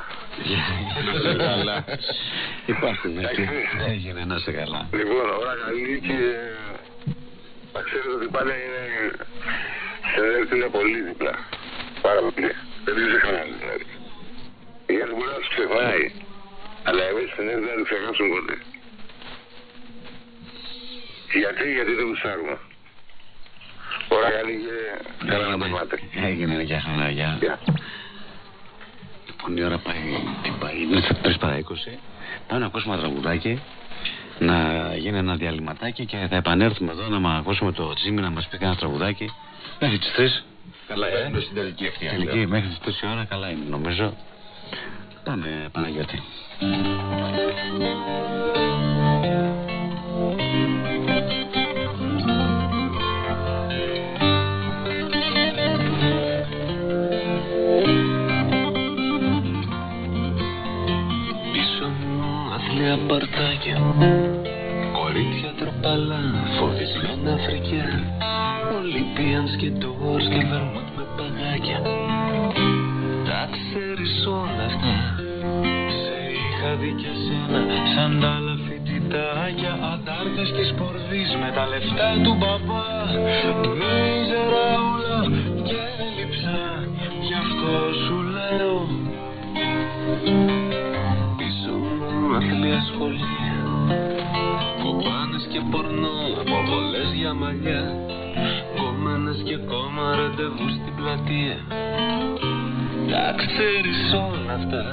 καλά. Υπάρχουν έτσι. Έγινε να σε καλά. Λοιπόν, ώρα καλή και να ξέρετε ότι πάλι είναι σε είναι πολύ διπλά. Πάρα πολύ. Δεν είναι κανένας δηλαδή. Γιατί μπορεί να σου ξεχνάει. Αλλά εμείς στην δεν θα το ξεχάσουμε ποτέ. Γιατί, γιατί δεν γουστάρουμε. Ωραία καλή και καλά να περνάτε. Έγινε για χαρά, γεια. Λοιπόν, η ώρα πάει, τι πάει, είναι 3 παρά 20. Πάμε να ακούσουμε ένα τραγουδάκι, να γίνει ένα διαλυματάκι και θα επανέλθουμε εδώ να μας ακούσουμε το Τζίμι να μας πει ένα τραγουδάκι. Μέχρι τις 3. Καλά, ε, είναι στην τελική αυτή. Τελική, μέχρι τις 3 ώρα καλά είναι νομίζω. Πάμε, Παναγιώτη. παρτάκια Κορίτσια τροπαλά, φοβισμένα φρικιά Ολυμπιανς και ντόρς και βερμούτ με παγάκια Τα ξέρεις όλα. Αυτά Σε είχα δει και σένα σαν τα άλλα φοιτητάκια Αντάρτες και σπορδείς με τα λεφτά του μπαμπά Μίζερα όλα και έλειψα. Γι' αυτό σου λέω. Αθλία σχολεία Κομπάνες και πορνό, αποβολές για μαλλιά Κομμένες και κόμμα ραντεβού στην πλατεία Τα ξέρεις όλα αυτά.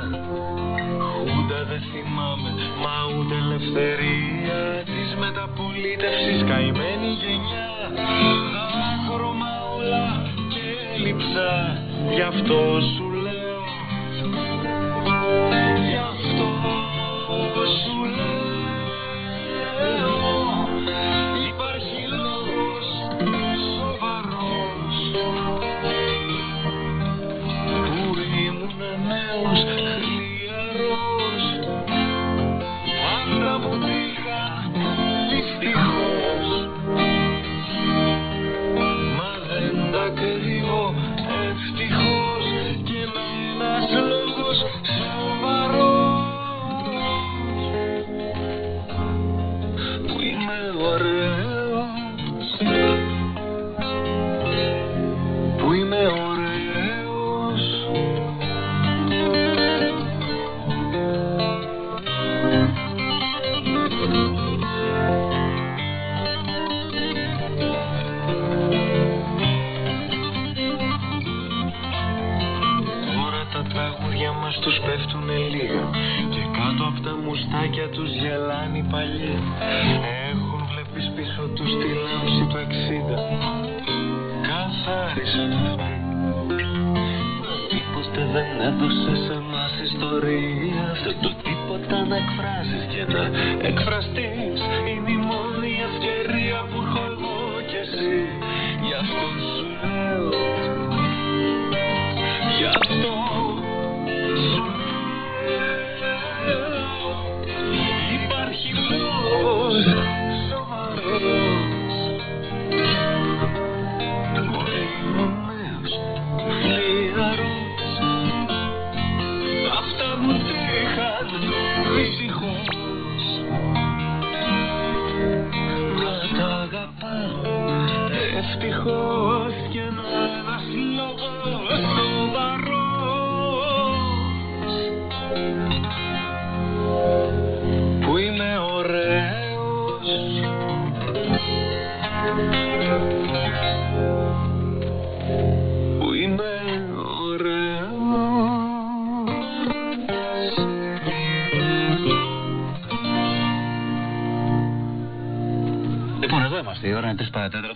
Ούτε δεν θυμάμαι, μα ούτε ελευθερία Της μεταπολίτευσης. Καημένη γενιά Άχρωμα όλα και έλειψα Γι' αυτό σου λέω. Γι' αυτό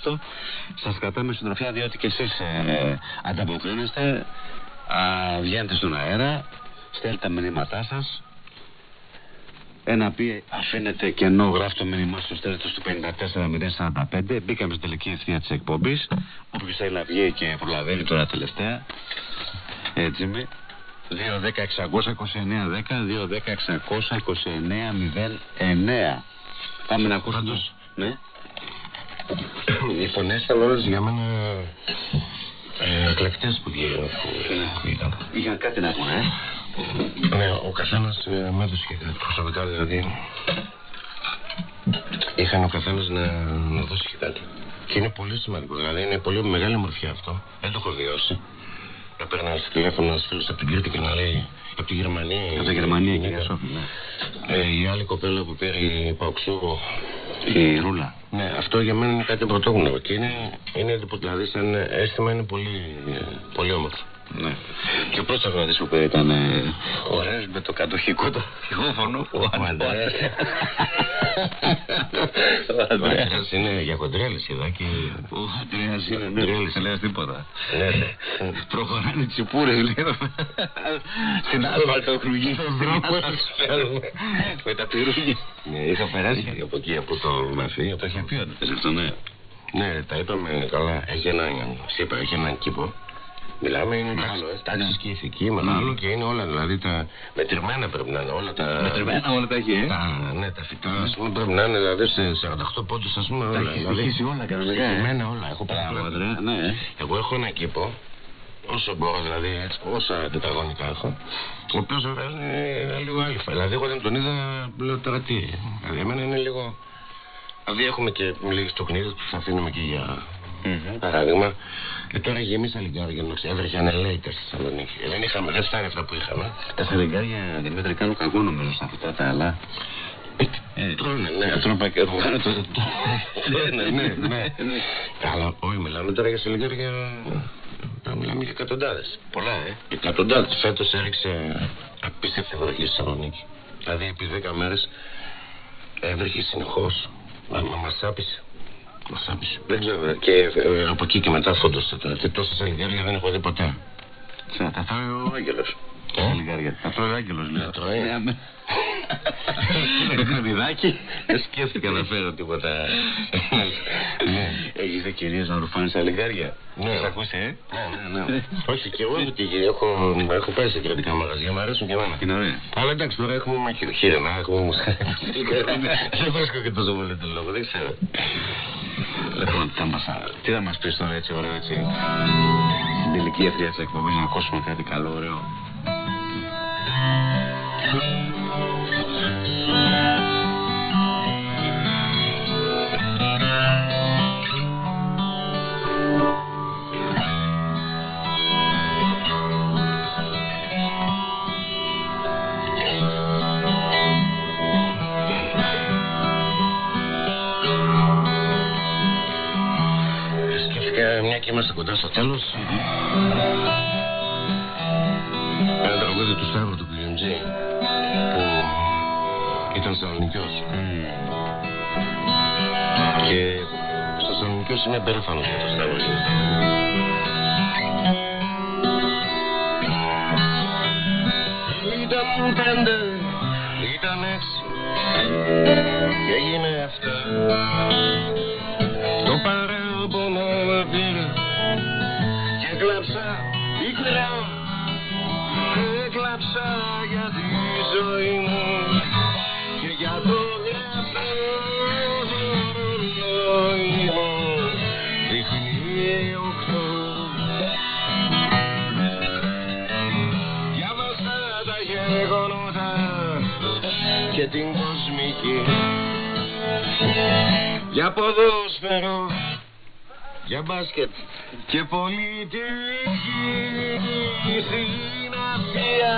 παρατέταρτο. Σας κρατάμε συντροφιά διότι και εσείς ε, ανταποκρίνεστε. Α, βγαίνετε στον αέρα. Στέλνετε τα μηνύματά σας. Ένα πει αφήνετε κενό, γράφει το μήνυμά στο στέλνετε στο 54045. Μπήκαμε στην τελική ευθεία της εκπομπής. Όποιος θέλει να βγει και προλαβαίνει τώρα τελευταία. Έτσι με. 2-10-629-10, 2-10-629-09. Πάμε να ακούσουμε. τους- Ναι. Οι φωνές ήταν όλες για μένα ε, εκλεκτές που, βγαίνουν, που ήταν. Είχαν κάτι να πούνε, ε. Ναι, ο καθένας ε, με έδωσε και κάτι προσωπικά δηλαδή. Είχαν ο καθένας να, να δώσει και κάτι. Και είναι πολύ σημαντικό, δηλαδή είναι πολύ μεγάλη μορφιά αυτό. Δεν το έχω βιώσει. Να παίρνεις ένα τηλέφωνο ένα φίλο από την Κρήτη και να λέει από τη Γερμανία. Από τη Γερμανία, η κυρία γυναίκα. Σόφη. Ναι. Ε, η άλλη κοπέλα που πήρε η Παοξού. Η Ρούλα. Ναι, αυτό για μένα είναι κάτι πρωτόγνωρο και είναι, είναι δηλαδή σαν αίσθημα είναι πολύ, πολύ όμορφο. Ναι. Και ο πρώτος αγρότης που ήταν ε, ωραίος με το κατοχικό το φωνό που Ο Αντρέας. Ο Αντρέας είναι για κοντρέλες είδα και... Ο Αντρέας είναι, ναι, δεν λέει τίποτα. Ναι, ναι. Προχωράνε τσιπούρες, λέει. Στην άσφαλτο χρυγή στον δρόμο. Με τα πυρούνια. Ναι, είχα περάσει από εκεί, από το μαθή. Το είχε πει ο Αντρέας αυτό, ναι. Ναι, τα είπαμε καλά. Έχει έναν, σ' είπα, έχει έναν κήπο. Μιλάμε, είναι άλλο, ε, τάξεις και ηθική, με άλλο και είναι όλα, δηλαδή τα μετρημένα πρέπει να είναι όλα τα... Μετρημένα όλα τα έχει, ε. Τα, ναι, τα φυτά, ας πούμε, πρέπει να είναι δηλαδή σε 48 πόντους, ας πούμε, Τα όλα. έχει δηλαδή, στοιχήσει όλα κανονικά, ε. στοιχημένα όλα, έχω Μπράβο, πάρα Αντρέα, ναι. ε. Εγώ έχω ένα κήπο, όσο μπορώ δηλαδή, έτσι, όσα τετραγωνικά έχω, ο οποίος βέβαια είναι λίγο άλφα. Δηλαδή, εγώ δεν τον είδα, λέω τώρα τι. Δηλαδή, εμένα είναι λίγο. Δηλαδή, έχουμε και λίγες τοκνίδες που θα αφήνουμε και για παράδειγμα. Και τώρα γεμίσα λιγκάρια να ξέρω, έβρεχε ένα λέιτερ στη Θεσσαλονίκη. Ε, Δεν είχαμε, δεν φτάνει αυτά που είχαμε. Τα σαρικάρια Δημήτρη κάνουν κακό νομίζω στα φυτά τα άλλα. Ε, Τρώνε, ναι. Τα τρώνε πακέτο που κάνουν το... ναι, ναι, ναι, ναι. Αλλά όχι, μιλάμε τώρα για σελικάρια. Τα μιλάμε για εκατοντάδες. Πολλά, ε. Εκατοντάδες. Φέτος έριξε απίστευτη βροχή στη Θεσσαλονίκη. Δηλαδή επί 10 μέρες έβρεχε συνεχώς. Μα μα άπησε. Μα άπησε. Δεν ξέρω. Και ε, από εκεί και μετά φόντωσε τώρα. Και τόσα σελικάρια δεν έχω δει ποτέ. Τσα, Τα τρώει ο Άγγελος. Ε; Τα λιγάρια. Τα τρώει ο Άγγελος, λέω. Τα τρώει. Ναι, αμέ. Είναι κρεμμυδάκι. Δεν σκέφτηκα να φέρω τίποτα. ναι. Έχεις ευκαιρίες να ρουφάνεις τα λιγάρια; Ναι. Σ' ακούσε, ε; Ναι, ναι, ναι. Όχι, και εγώ και έχω, έχω πάει σε κρατικά μαγαζιά, μου αρέσουν και εμένα. Είναι ωραία. Αλλά εντάξει, τώρα έχουμε μαχαιροχείρεμα, έχουμε Δεν βρίσκω και τόσο πολύ τον λόγο, δεν ξέρω. Λοιπόν, θα μας, τι θα μας πεις τώρα έτσι ωραίο έτσι. Στην τελική ευθεία της εκπομπής να ακούσουμε κάτι καλό ωραίο. Στο τέλος. Ένα τραγούδι του Σταύρου του PMG που ήταν Θεσσαλονικιός. Και στο Θεσσαλονικιός είμαι περήφανος για το Σταύρο. Ήταν πέντε, ήταν έξι και έγινε αυτά. Το παράπονο με πήρε και κλάψα πικρά Έκλαψα για τη ζωή μου. Και για το γραφτό ρολόι μου δείχνει οκτώ Διάβασα τα γεγονότα και την κοσμική. Για ποδόσφαιρο, για μπάσκετ και πολιτική στην Ασία,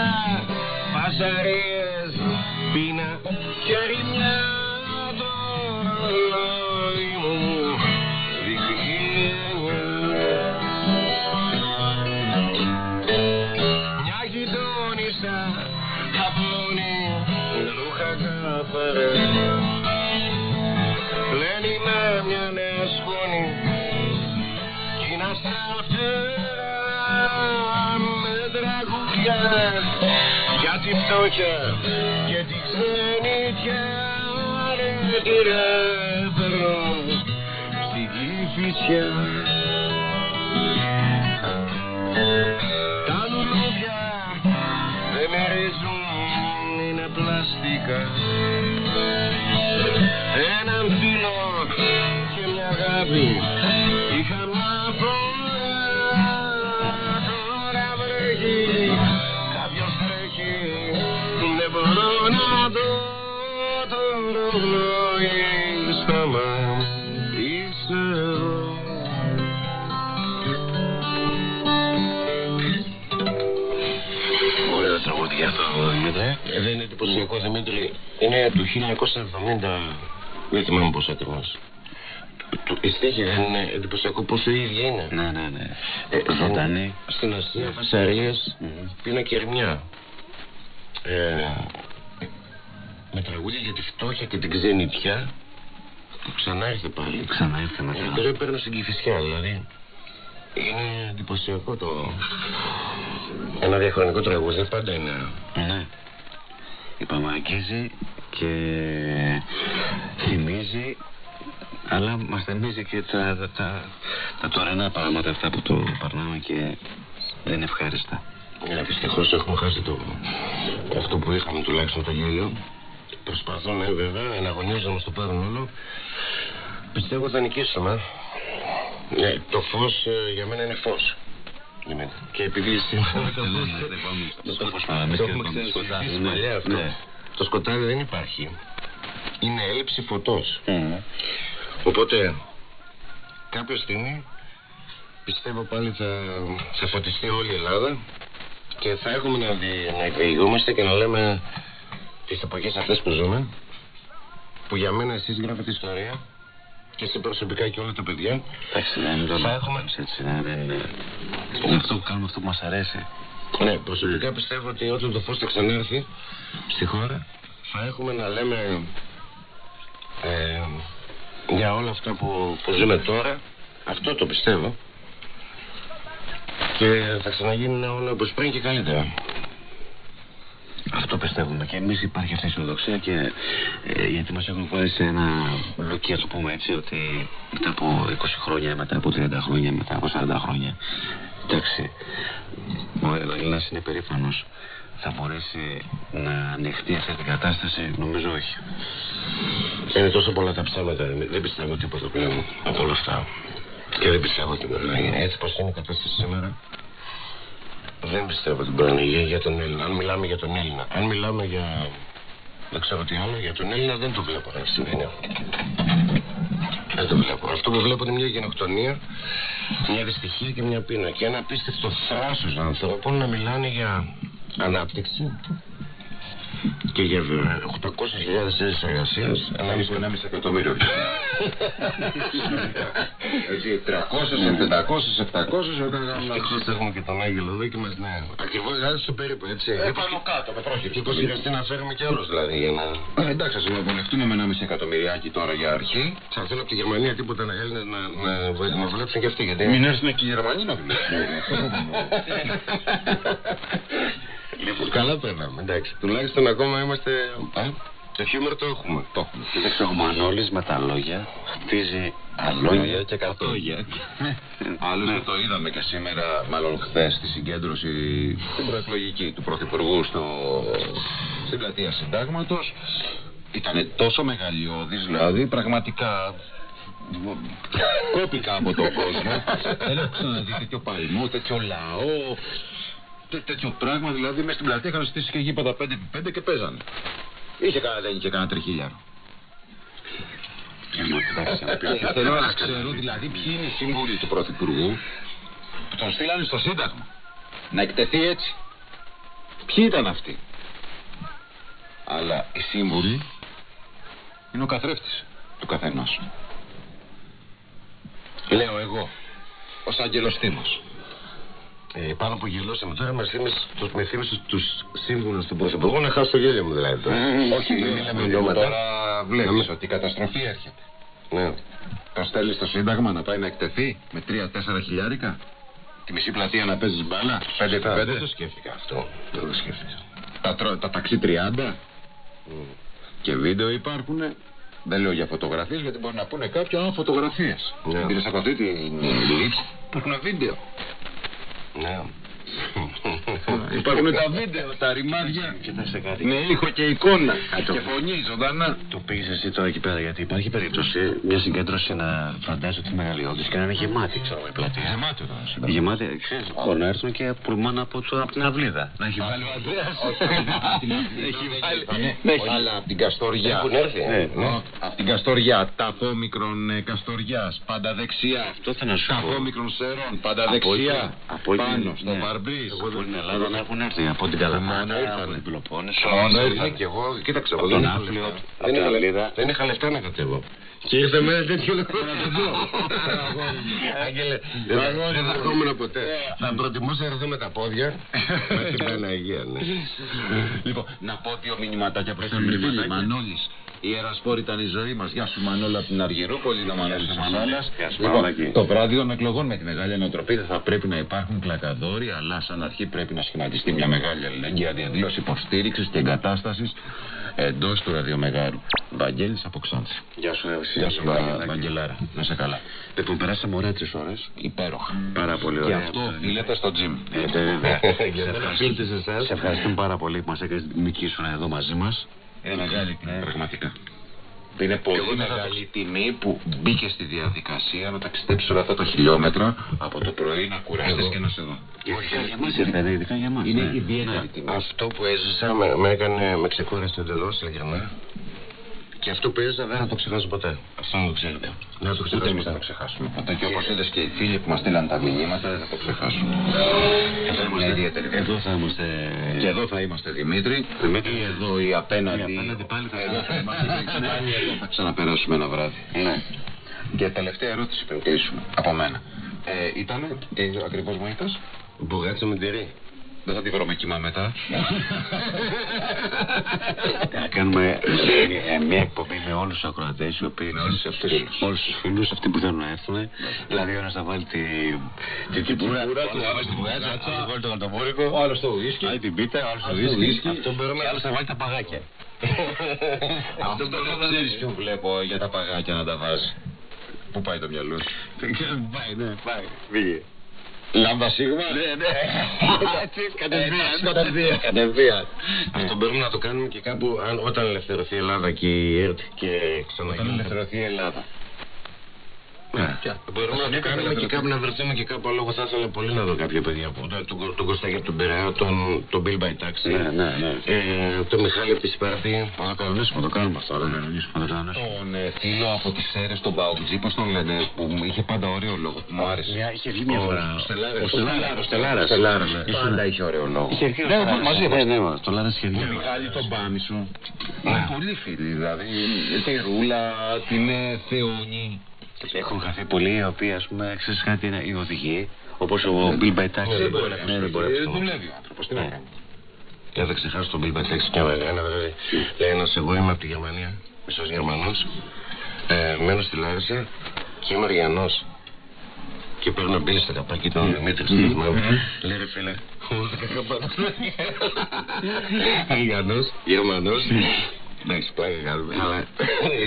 φασαρίες, πείνα και ρημιά το ρολόι μου. Δείχνει Μια γειτόνισσα απλώνει ρούχα καθαρά Λένε με μια νέα σκόνη κι να στα φτερά με τραγουδιά για τη φτώχεια και τη ξενιτιά ρε τι ρέπερο στη Κηφισιά Τα λουλούδια δεν μυρίζουν είναι πλαστικά. Έναν φίλο και μια αγάπη είχα Ε, δεν είναι εντυπωσιακό, Δημήτρη. Είναι του 1970. Δεν θυμάμαι πώς ακριβώς. Το- Η στίχη δεν είναι εντυπωσιακό πόσο η ίδια είναι. Ναι, ναι, ναι. Ε, Ζωντανή. Στην Ασία, φασαρίες, Μμμ. πίνα και ερμιά. Ε, με τραγούδια για τη φτώχεια και την ξενιτιά που ξανά ήρθε πάλι. Ξανά ήρθε μετά. Ε, τώρα παίρνω στην Κηφισιά, δηλαδή. Είναι εντυπωσιακό το... Ένα διαχρονικό τραγούδι πάντα είναι... Ναι. Είπαμε αγγίζει και θυμίζει αλλά μας θυμίζει και τα, τα, τα, τα τωρινά πράγματα αυτά που το περνάμε και δεν είναι ευχάριστα. Ε, Δυστυχώς έχουμε χάσει το... αυτό που είχαμε τουλάχιστον το γέλιο. Προσπαθώ, ναι, βέβαια, εναγωνίζομαι να το πάρουν όλο. Πιστεύω θα νικήσουμε. Ναι, το φως ε, για μένα είναι φως. Είναι. Και επειδή σήμερα το φως... Στο φως πάμε, εμείς Το και έχουμε το ξανασυζητήσει σκοτάδι, ναι. παλιά αυτό. Ναι. Το σκοτάδι δεν υπάρχει. Είναι έλλειψη φωτός. Μμμ. Οπότε, κάποια στιγμή πιστεύω πάλι θα, θα φωτιστεί όλη η Ελλάδα και θα έχουμε να, δι, να εκδιηγούμαστε και να λέμε τις εποχές αυτές που ζούμε που για μένα εσείς γράφετε ιστορία και εσύ προσωπικά και όλα τα παιδιά Εντάξει, ναι, μην το Θα λέμε έχουμε- έτσι, ναι, ναι, ναι. Είναι αυτό που κάνουμε αυτό που μας αρέσει. Ναι, προσωπικά πιστεύω ότι όταν το φως θα ξανάρθει στη χώρα θα έχουμε να λέμε ε, για όλα αυτά που, που ζούμε τώρα. Αυτό το πιστεύω. Και θα ξαναγίνει όλα όπως πριν και καλύτερα. Αυτό πιστεύουμε και εμείς υπάρχει αυτή η αισιοδοξία και ε, γιατί μας έχουν βάλει σε ένα λουκί, ας το πούμε έτσι, ότι μετά από 20 χρόνια, μετά από 30 χρόνια, μετά από 40 χρόνια, εντάξει, ο Έλληνας είναι περήφανος, θα μπορέσει να ανοιχτεί αυτή την κατάσταση, νομίζω όχι. Είναι τόσο πολλά τα ψέματα. Δεν πιστεύω τίποτα πλέον από όλα αυτά. Και δεν πιστεύω ότι μπορεί να γίνει έτσι πως είναι η κατάσταση σήμερα; Δεν πιστεύω ότι μπορεί να γίνει για τον Έλληνα. Αν μιλάμε για τον Έλληνα. Αν μιλάμε για. Δεν ξέρω τι άλλο. Για τον Έλληνα δεν το βλέπω να συμβαίνει. Δεν το βλέπω. Αυτό που βλέπω είναι μια γενοκτονία, μια δυστυχία και μια πείνα. Και ένα απίστευτο θράσος ανθρώπων να μιλάνε για ανάπτυξη και για 800.000 θέσεις εργασίας. Ανάμιση με 1,5 εκατομμύριο. Έτσι, 300, 500, 700, όταν κάνουμε Ευτυχώς έχουμε και τον Άγγελο εδώ και μας ναι. Ακριβώς γράφεις στο περίπου έτσι. Ε, πάνω κάτω, με πρόχειρο. Και πως χρειαστεί να φέρουμε κι άλλους δηλαδή για να... Ε, Εντάξει, ας συμβολευτούμε με 1,5 εκατομμυριάκι τώρα για αρχή. Θα έρθουν από τη Γερμανία τίποτα να Έλληνες να, να, να, να δουλέψουν κι αυτοί γιατί... Μην έρθουν και οι Γερμανοί να δουλέψουν. Λοιπόν, καλά περνάμε, εντάξει. Τουλάχιστον ακόμα είμαστε... Α, το χιούμορ το έχουμε. Το έχουμε. Κοίταξε, ο Μανώλης με τα λόγια χτίζει αλόγια και καρτόγια. Άλλωστε το είδαμε και σήμερα, μάλλον χθες, στη συγκέντρωση την προεκλογική του Πρωθυπουργού στο, στην πλατεία Συντάγματος. Ήταν τόσο μεγαλειώδης, δηλαδή πραγματικά κόπηκα από τον κόσμο. Δεν έχω ξαναδεί τέτοιο παλμός, τέτοιο λαό, τέ- τέτοιο πράγμα. Δηλαδή μέσα στην πλατεία είχαν στήσει και γήπεδα 5x5 και παίζανε. Είχε κανένα, δεν είχε κανένα τριχίλιαρο. Και θέλω να ξέρω δηλαδή ποιοι είναι οι σύμβουλοι του Πρωθυπουργού που τον στείλανε στο Σύνταγμα. Να εκτεθεί έτσι. Ποιοι ήταν αυτοί; Αλλά οι σύμβουλοι είναι ο καθρέφτης του καθενός. Λέω εγώ, ως Άγγελος Τίμος. Ε, πάνω που γελώσαμε τώρα μας θύμισε, τους, με θύμισες τους σύμβουλους του Πρωθυπουργού να χάσω το γέλιο μου δηλαδή. τώρα. Όχι, δεν δεν μιλάμε μιλάμε λιώματα. Τώρα βλέπεις Να με- ότι η καταστροφή έρχεται. Ναι. Το στέλνεις στο Σύνταγμα να πάει να εκτεθεί με 3-4 χιλιάρικα; Τη μισή πλατεία να παίζεις μπάλα; 5 Α, Δεν το 5 σκέφτηκα αυτό. Δεν το σκέφτηκα. τα, τρο- τα ταξί 30 και βίντεο υπάρχουν. Δεν λέω για φωτογραφίες γιατί μπορεί να πούνε κάποιοι αν φωτογραφίες. Ναι. Πήρες από αυτή την λήψη. Υπάρχουν βίντεο. Ναι. Υπάρχουν τα βίντεο, τα ρημάδια. Κοίταξε κάτι. Με ήχο και εικόνα. Και φωνή ζωντανά. Το πήγε εσύ τώρα εκεί πέρα γιατί υπάρχει περίπτωση μια συγκέντρωση να φαντάζει ότι είναι μεγαλειώδη και να είναι γεμάτη, ξέρω εγώ, η πλατεία. Γεμάτο εδώ. Γεμάτη, ξέρεις, μπορεί να έρθουν και πουλμάνε από, το- από την αυλίδα. Να έχει βάλει ο Ανδρέας. Έχει βάλει. Αλλά από την Καστοριά. Έχουν έρθει. ε. Ναι. Ναι. Από την Καστοριά, ταφόμικρον ε, Καστοριάς, πάντα δεξιά. Αυτό θα να σου πω. Ταφόμικρον Σερών, πάντα Από δεξιά. εκεί- από εκεί, Πάνω στο ναι. Βαρμπρίζ. Εγώ από την Ελλάδα να να έχουν έρθει από την Καλαμάτα, από την Πελοπόννησο. Μόνο από- ήρθαν. Και εγώ, κοίταξε, Από εγώ τον δεν είχα Άφλιο, λεφτά. από Δεν την είχα- Αλίδα. Δεν είχα λεφτά να κατέβω. Και ήρθε με ένα τέτοιο λεπτό. Άγγελε, δεν θα- δεν θα ερχόμουν ποτέ. Θα προτιμούσα να έρθω με τα πόδια. Με την Παναγία, ναι. Λοιπόν, να πω δύο μηνυματάκια προς τον φίλη Μανώλης. Η Ιερασπόρ ήταν η ζωή μας. Γεια σου Μανώλα από την Αργυρούπολη, είναι ο Μανώλης ο Μανώλας. Γεια σου, Λοιπόν, Μανώλακη. το βράδυ των εκλογών με τη μεγάλη ανατροπή δεν θα πρέπει να υπάρχουν κλακαδόροι, αλλά σαν αρχή πρέπει να σχηματιστεί μια μεγάλη αλληλεγγύα διαδήλωση υποστήριξης και εγκατάστασης εντός του ραδιομεγάρου. Βαγγέλης από Ξάνθη. Γεια σου, Εύση. Γεια σου Βα- Βαγγελάρα, να σε καλά. Λοιπόν, περάσαμε ωραία τρεις ώρες. Υπέροχα. Πάρα πολύ Και ωραία. αυτό οφείλεται στο τζιμ. Ε, βέβαια. Για Σε να ευχαριστούμε- οφείλεται σε εσάς. Σε ευχαριστούμε πάρα πολύ που μας έκανες νικήσουν εδώ μαζί μας. Είναι μεγάλη τιμή, Ναι. πραγματικά. Είναι πολύ Εγώ δεν θα μεγάλη τιμή που μπήκε στη διαδικασία να ταξιδέψει όλα αυτά τα χιλιόμετρα από το πρωί να κουραστείς Εγώ. και να σε δω. Ειδικά για μας ήρθε, ειδικά για μας. Είναι ναι. ιδιαίτερη τιμή. Αυτό που έζησα με, με έκανε, με ξεκούρασε εντελώς, ειλικρινά. Και αυτό που έζησα δεν θα το ξεχάσω ποτέ. Αυτό να το ξέρετε. Δεν θα το Ούτε ξεχάσω εμείς θα το ποτέ. ξεχάσουμε ποτέ. Και όπως είδες και οι φίλοι που μας στείλαν τα μηνύματα δεν θα το ξεχάσουμε. Εδώ Είναι είμαστε- ιδιαίτερη Εδώ θα είμαστε. Και εδώ θα είμαστε Δημήτρη. Δημήτρη. Ή εδώ ή απέναντι. Ή απέναντι πάλι θα Εδώ θα είμαστε. είμαστε. Πάλι εδώ θα ξαναπεράσουμε ένα βράδυ. Ναι. Και τελευταία ερώτηση πριν κλείσουμε από μένα. Ε, ήτανε, ε, ακριβώς μου είπες, Μπουγάτσα με τυρί. Δεν θα τη βρω με κύμα μετά. Θα κάνουμε ε, μια εκπομπή με όλους τους ακροατές οι οποίοι Με όλους τους φίλους. όλους τους φίλους αυτοί που θέλουν να έρθουν δηλαδή ο ένας θα βάλει τη τη τσιπούρα του ο άλλος την μπουγάτσα ο άλλος θα βάλει το γαλτομόρικο ο άλλος το ουίσκι άλλη την πίτα ο άλλος το ουίσκι Αυτό μπορούμε και ο άλλος θα βάλει τα παγάκια Αυτό δεν ξέρεις ποιον βλέπω για τα παγάκια να τα βάζεις. Πού πάει το μυαλό σου; πάει ναι πάει πήγε Λάμδα σίγμα. ναι ναι έτσι κατευθείαν κατευθείαν. κατευθείαν Αυτό μπορούμε να το κάνουμε και κάπου αν, όταν ελευθερωθεί η Ελλάδα και η ΕΡΤ και Όταν ξαναγίνει. ελευθερωθεί η Ελλάδα. Ναι. Μπορούμε να το κάνουμε και κάπου να βρεθούμε και κάπου αλλού. Εγώ θα ήθελα πολύ να δω κάποια παιδιά από τον, τον, τον Κωστάκη από τον Περαία, τον, τον Bill by Taxi, ναι ναι ναι ε, τον Μιχάλη από τη Σπάρτη. θα το κανονίσουμε, το κάνουμε αυτό, θα το κανονίσουμε, θα το κανονίσουμε. Τον ε, φίλο από τις Σέρες, τον Μπαουτζή, πώς τον λένε, που μου είχε πάντα ωραίο λόγο, που μου άρεσε. Μια- Είχε βγει μια Ο φορά. Στελάρας. Ο Στελάρας. Ο Στελάρας. Στελάρας, ναι. Πάντα είχε ωραίο λόγο. Είχε βγει ο Ναι, Στελάρας. μαζί Ναι, ναι, ο Στελάρας είχε βγει. Τον Μιχάλη τον Πάμισο. Είναι πολύ φίλοι, δηλαδή. Τη Ρούλα, την ε, Θεόνη. Έχουν χαθεί πολλοί οι οποίοι, ας πούμε, ξέρεις κάτι, είναι οι οδηγοί, όπως ο Bill by Taxi. Ναι, δεν μπορεί να Ναι, δεν μπορεί να Ε, πιστεί. Δουλεύει ο άνθρωπος, τι να Ναι. κάνει. Και δεν ξεχάσω τον Bill by Taxi και ένα βέβαια. Λέει ένας εγώ είμαι από τη Γερμανία, μισός Γερμανός. Ε, μένω στη Λάρισα και είμαι Αριανός. Και παίρνω μπύλη στο καπάκι τον Δημήτρη στη Λέει ρε φίλε, εγώ δεν καπάνω. Αριανός, Γερμανός. Εντάξει, πλάκα κάνουμε, αλλά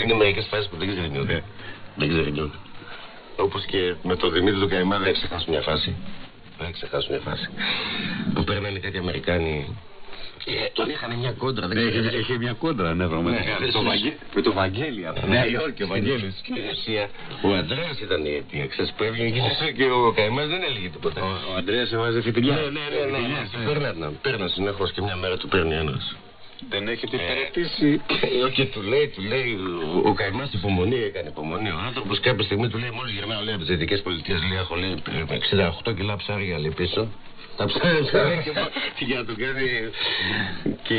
είναι μερικές φάσεις που δεν ξεχνιούνται. Δεν ξεχνιούνται. Όπως και με τον Δημήτρη του Καϊμά δεν ξεχάσω μια φάση. Δεν ξεχάσω μια φάση. Που παίρνανε κάτι Αμερικάνοι. Και τον είχαν μια κόντρα, δεν Ναι, ξέρω. είχε- Είχε μια κόντρα, ναι, πραγματικά. Ναι, Με το Βαγγέ- Με το Βαγγέλη αυτό. Νέα Υόρκη, ο Βαγγέλης. Στην ουσία, ο Αντρέας ήταν η αιτία. Ξέρεις που έβγαινε και εσύ και ο Καημάς δεν έλεγε τίποτα. Ο ο Αντρέας έβαζε φιτιλιά. Ναι, ναι, ναι, ναι, ναι. Και Παίρναν, παίρναν συνεχώς και μια μέρα του παίρνει ένας. Δεν έχετε Ε, υπηρετήσει. Και- Και του λέει, του λέει, ο- ο Καημάς υπομονή έκανε υπομονή. Ο άνθρωπος κάποια στιγμή του λέει, μόλις γυρνάω, λέει, από τις Δυτικές Πολιτείες, λέει, έχω, λέει, 68 κιλά ψάρια, λέει, πίσω. Τα ψάρια λέει, και πά- για να τον κάνει και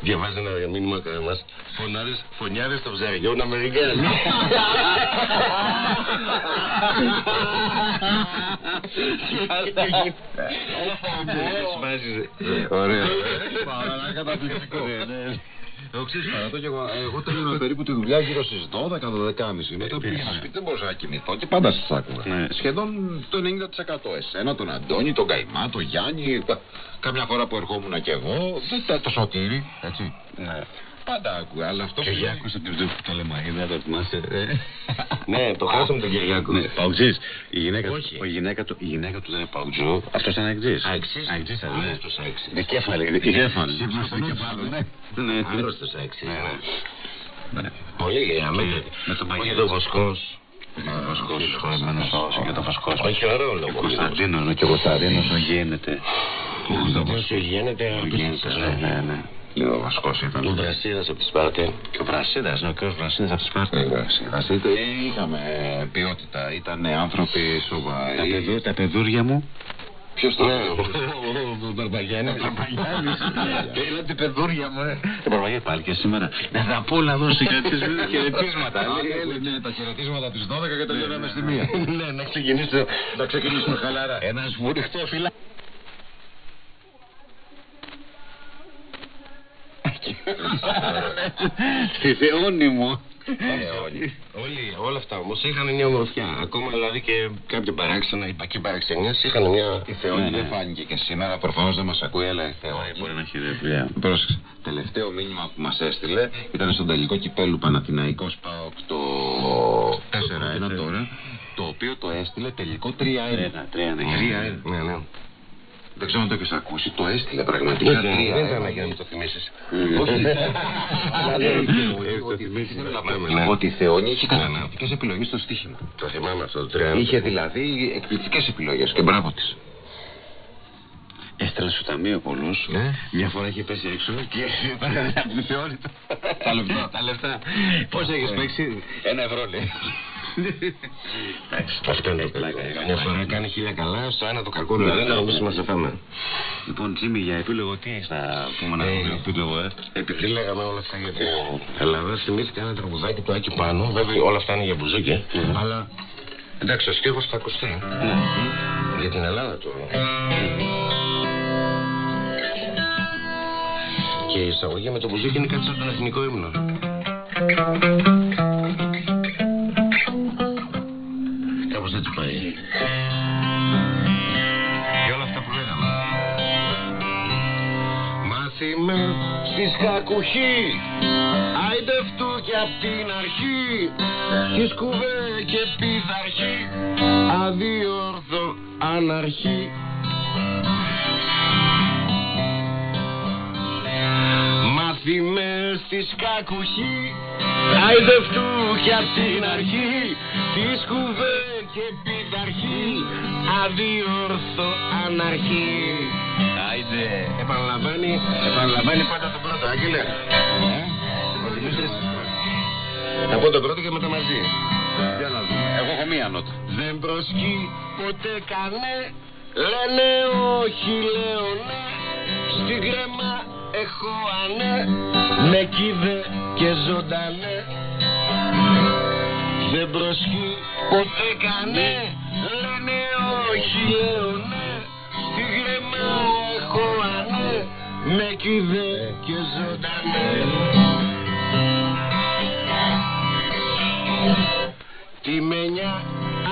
διαβάζει ένα μήνυμα κατά μας φωνάρες, φωνιάρες των ψαριών Αμερικάνων Σπάζεις. Ωραίο. Παρά καταπληκτικό. Ναι, ναι. Εγώ ξέρεις παρά το και εγώ, εγώ τελείωνα περίπου τη δουλειά γύρω στις 12, 12.30. Μετά πήγαινα σπίτι, δεν μπορούσα να κοιμηθώ και πάντα σας άκουγα. Ναι. Σχεδόν το 90% εσένα, τον Αντώνη, τον Καϊμά, τον Γιάννη, κα- καμιά φορά που ερχόμουν κι εγώ, δεν τα- το σωτήρι, έτσι. Ναι. Πάντα άκουγα, αλλά αυτό Και που για άκουσα την ζωή του Καλεμαίδα, το θυμάσαι. ε. Ναι, το χάσαμε τον Κυριάκο. Ναι, παουτζής. Η γυναίκα, Όχι. του- η, γυναίκα του, η γυναίκα του δεν είναι παουτζού. Αυτός ήταν αεξής. Αεξής. Αεξής θα είναι. Άρρωστος αεξής. Δικέφαλη. Δικέφαλη. Σύμφωνο Δικέφαλη, ναι. Ναι. Άρρωστος αεξής. Ναι, ναι. Ναι. Πολύ αμέτρητη. Με τον Όχι Παγίδα. το Βοσκός. Ο Βοσκός, ο χωρισμένος όσο και το Βοσκός. Όχι ωραίο Ο λόγο. Κωνσταντίνος, και ο Κωνσταντίνος ο γίνεται. Ο Κωνσταντίνος σου γίνεται Ο γίνεται, απίστευτος. ναι, ναι, ναι. Λίγο βασικός Ο ήταν. Βρασίδας από τη Σπάρτη. Και ο Βρασίδας, ναι, ο κύριος Βρασίδας από τη Σπάρτη. Ας είτε είχαμε ποιότητα, ήταν άνθρωποι Τα, σοβαροί. παιδού- τα παιδούρια μου Ποιος το Ναι, λέει. ο Μπαρμπαγιάννης. Έλατε παιδούρια μου, ε. Δεν παραγωγή πάλι και σήμερα. Να τα πω να δώσω γιατί χαιρετίσματα. Ναι, τα χαιρετίσματα της 12 και τελειώναμε στη μία. Ναι, να ξεκινήσω. Να ξεκινήσουμε χαλαρά. Ένας σβουριχτό φυλά. Στη θεόνη μου. Ε, όλοι. Όλοι, όλα αυτά όμως είχαν μια ομορφιά. Ακόμα δηλαδή και κάποια παράξενα, και παραξενιές είχαν μια. Η Θεόνη Ναι, ναι. δεν φάνηκε και σήμερα, προφανώς δεν μας ακούει, αλλά η Θεόνη. Μπορεί να έχει δουλειά. Πρόσεξε. Τελευταίο μήνυμα που μας έστειλε ήταν στον τελικό κυπέλου Παναθηναϊκός ΠΑΟΚ το 4-1 τώρα, το οποίο το έστειλε τελικό 3-1. Τρία, τρία, ναι. 3-1. Ναι, ναι. Δεν ξέρω αν το έχεις ακούσει, το έστειλε πραγματικά Δεν 3-1. δεν ήταν για να μην το θυμίσεις. Όχι. Αλλά λέει Ε, ότι- το θυμήθηκες. ότι- Ναι. Ότι η Θεόνη είχε Ναι, ναι. καταπληκτικές επιλογές στο στοίχημα. Το θυμάμαι αυτό το τρία. Είχε δηλαδή εκπληκτικές επιλογές και μπράβο της. Έστελνε στο ταμείο πολλούς. Ναι. Μια φορά είχε πέσει έξω και πέρασε από τη θεώρη του. Τα λεφτά. Τα λεφτά. Πώς έχεις παίξει, ένα ευρώ λέει. Εντάξει, Αυτό είναι το πλάκα, κακό. έκανα. Μια φορά κάνει χίλια καλά, στο ένα το κακό δηλαδή να νομίζει μα φάμε. Λοιπόν, Τζίμι, για επίλογο, τι έχεις να πούμε να Ε, πούμε επίλογο, ε; Επειδή λέγαμε όλα αυτά για την Ελλάδα, θυμήθηκα ένα τραγουδάκι του Άκη πάνω. Βέβαια όλα αυτά είναι για μπουζούκι. Αλλά εντάξει, ο στίχος θα ακουστεί. Για την Ελλάδα τώρα. Και η εισαγωγή με το μπουζούκι είναι κάτι σαν τον εθνικό ύμνο. Κάπως έτσι πάει. Και όλα αυτά που λέγαμε. Μάθημα στη σκακουχή Άιντε φτού κι απ' την αρχή Κι σκουβέ και πειθαρχή Αδιόρθω αναρχή Μάθημε στη σκακουχή Άιντε φτού κι απ' την αρχή Τη σκουβέ και πειθαρχή Αδιόρθω αναρχή Άιντε Επαναλαμβάνει Επαναλαμβάνει πάντα τον πρώτο Άγγελε Ε, ο Δημήτρης. Θα πω τον πρώτο και μετά μαζί Για να δούμε. Εγώ έχω μία νότα. δεν προσκεί ποτέ κανέ Λένε όχι λέω ναι Στην κρέμα έχω ανέ Με κίδε και ζωντανέ. Δεν προσκεί ποτέ κανέ Λένε όχι λέω ναι Στην κρέμα έχω ανέ Με κίδε και ζωντανέ. Τι μενιά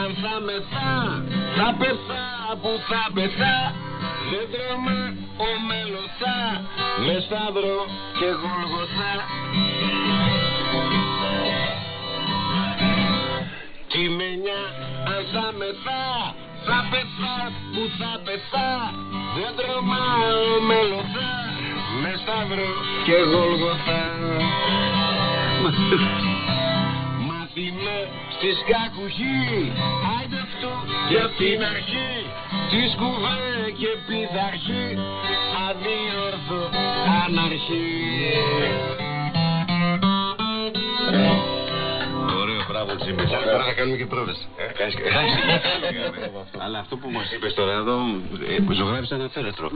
αν θα μεθά Θα πεθά που θα πεθά Δεν τρώμε ο μελωθά Με σταυρό και γολγοθά Τι μενιά αν θα μεθά Θα πεθά που θα πεθά. Δεν τρομάω μελωθά Με σταυρό και γολγοθά Μάθημε στη σκακουχή Άιντε αυτού και απ' την αρχή Της σκουβέ και πειθαρχή. Αδιόρθω αναρχή Ωραίο, μπράβο Τζίμι. Τώρα θα κάνουμε και πρόβες. Αλλά αυτό που μας είπες τώρα εδώ, ε, ζωγράφησε ένα φέρετρο.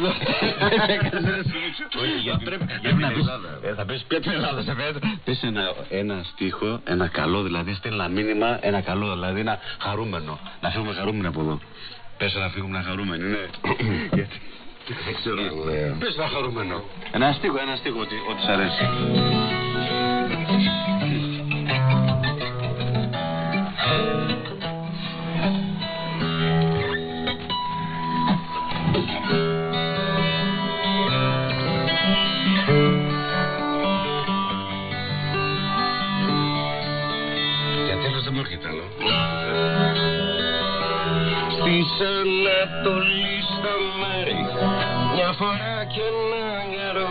Όχι, γιατί πρέπει να πεις, ε, θα πεις ποια την Ελλάδα σε φέρετρο. Πες ένα, ένα στίχο, ένα καλό δηλαδή, στείλ ένα μήνυμα, ένα καλό δηλαδή, ένα χαρούμενο. Να φύγουμε χαρούμενοι από εδώ. Πες να φύγουμε χαρούμενοι, ναι. Γιατί- Δεν ξέρω. ναι. Πες ένα χαρούμενο. Ένα στίχο, ένα στίχο, ό,τι, ό,τι σ' αρέσει. Ανατολή στα μέρη Μια φορά και ένα νερό.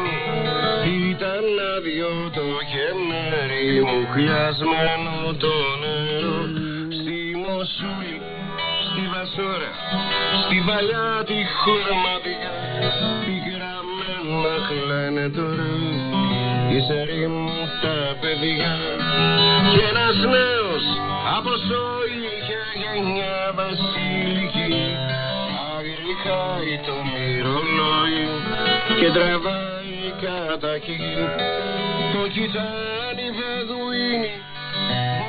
Ήταν άδειο το χεμέρι μου Χλιασμένο το νερό. Στη Μοσούλη, στη Βασόρα Στη παλιά τη χρωματικά Πικραμένα χλάνε τώρα Εις ερήμου τα παιδιά. Κι ένας νέος από στο είχε γενιά βασιλική Άγρη χάει το μυρολόι και τραβάει καταχή το κοιτάνει βεδουίνι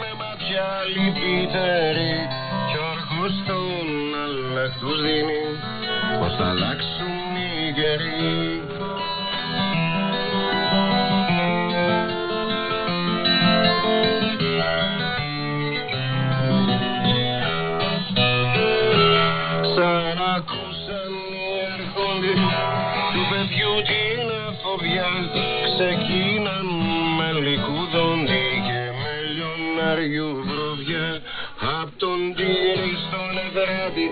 με μάτια λυπητερή κι όρχος τον αλλάχτους δίνει πως θα αλλάξουν οι καιροί τον τύρι στον εδράτη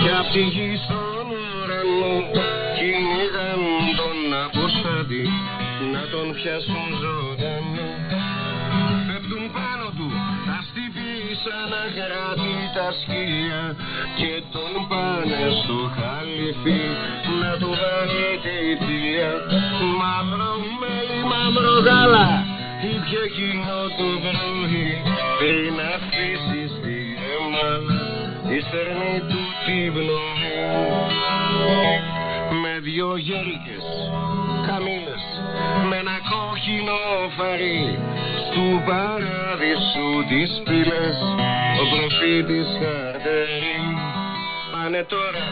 και απ' τη γη στον ουρανό κυνήγαν τον αποστάτη. Να τον πιάσουν ζωντανό πέφτουν πάνω του τα στύπη σαν αγράτη τα σκία και τον πάνε στο χαλιφί να του βάλει τη θεία μαύρο μέλι, μαύρο γάλα ήπια κοινό το πρωί πριν αφήσει στη αίμα τη στερνή του την πνοή με δυο γέρικες καμήλες με ένα κόκκινο φαρί. Στου παράδεισου τις πύλες ο προφήτης χαρτερή πάνε τώρα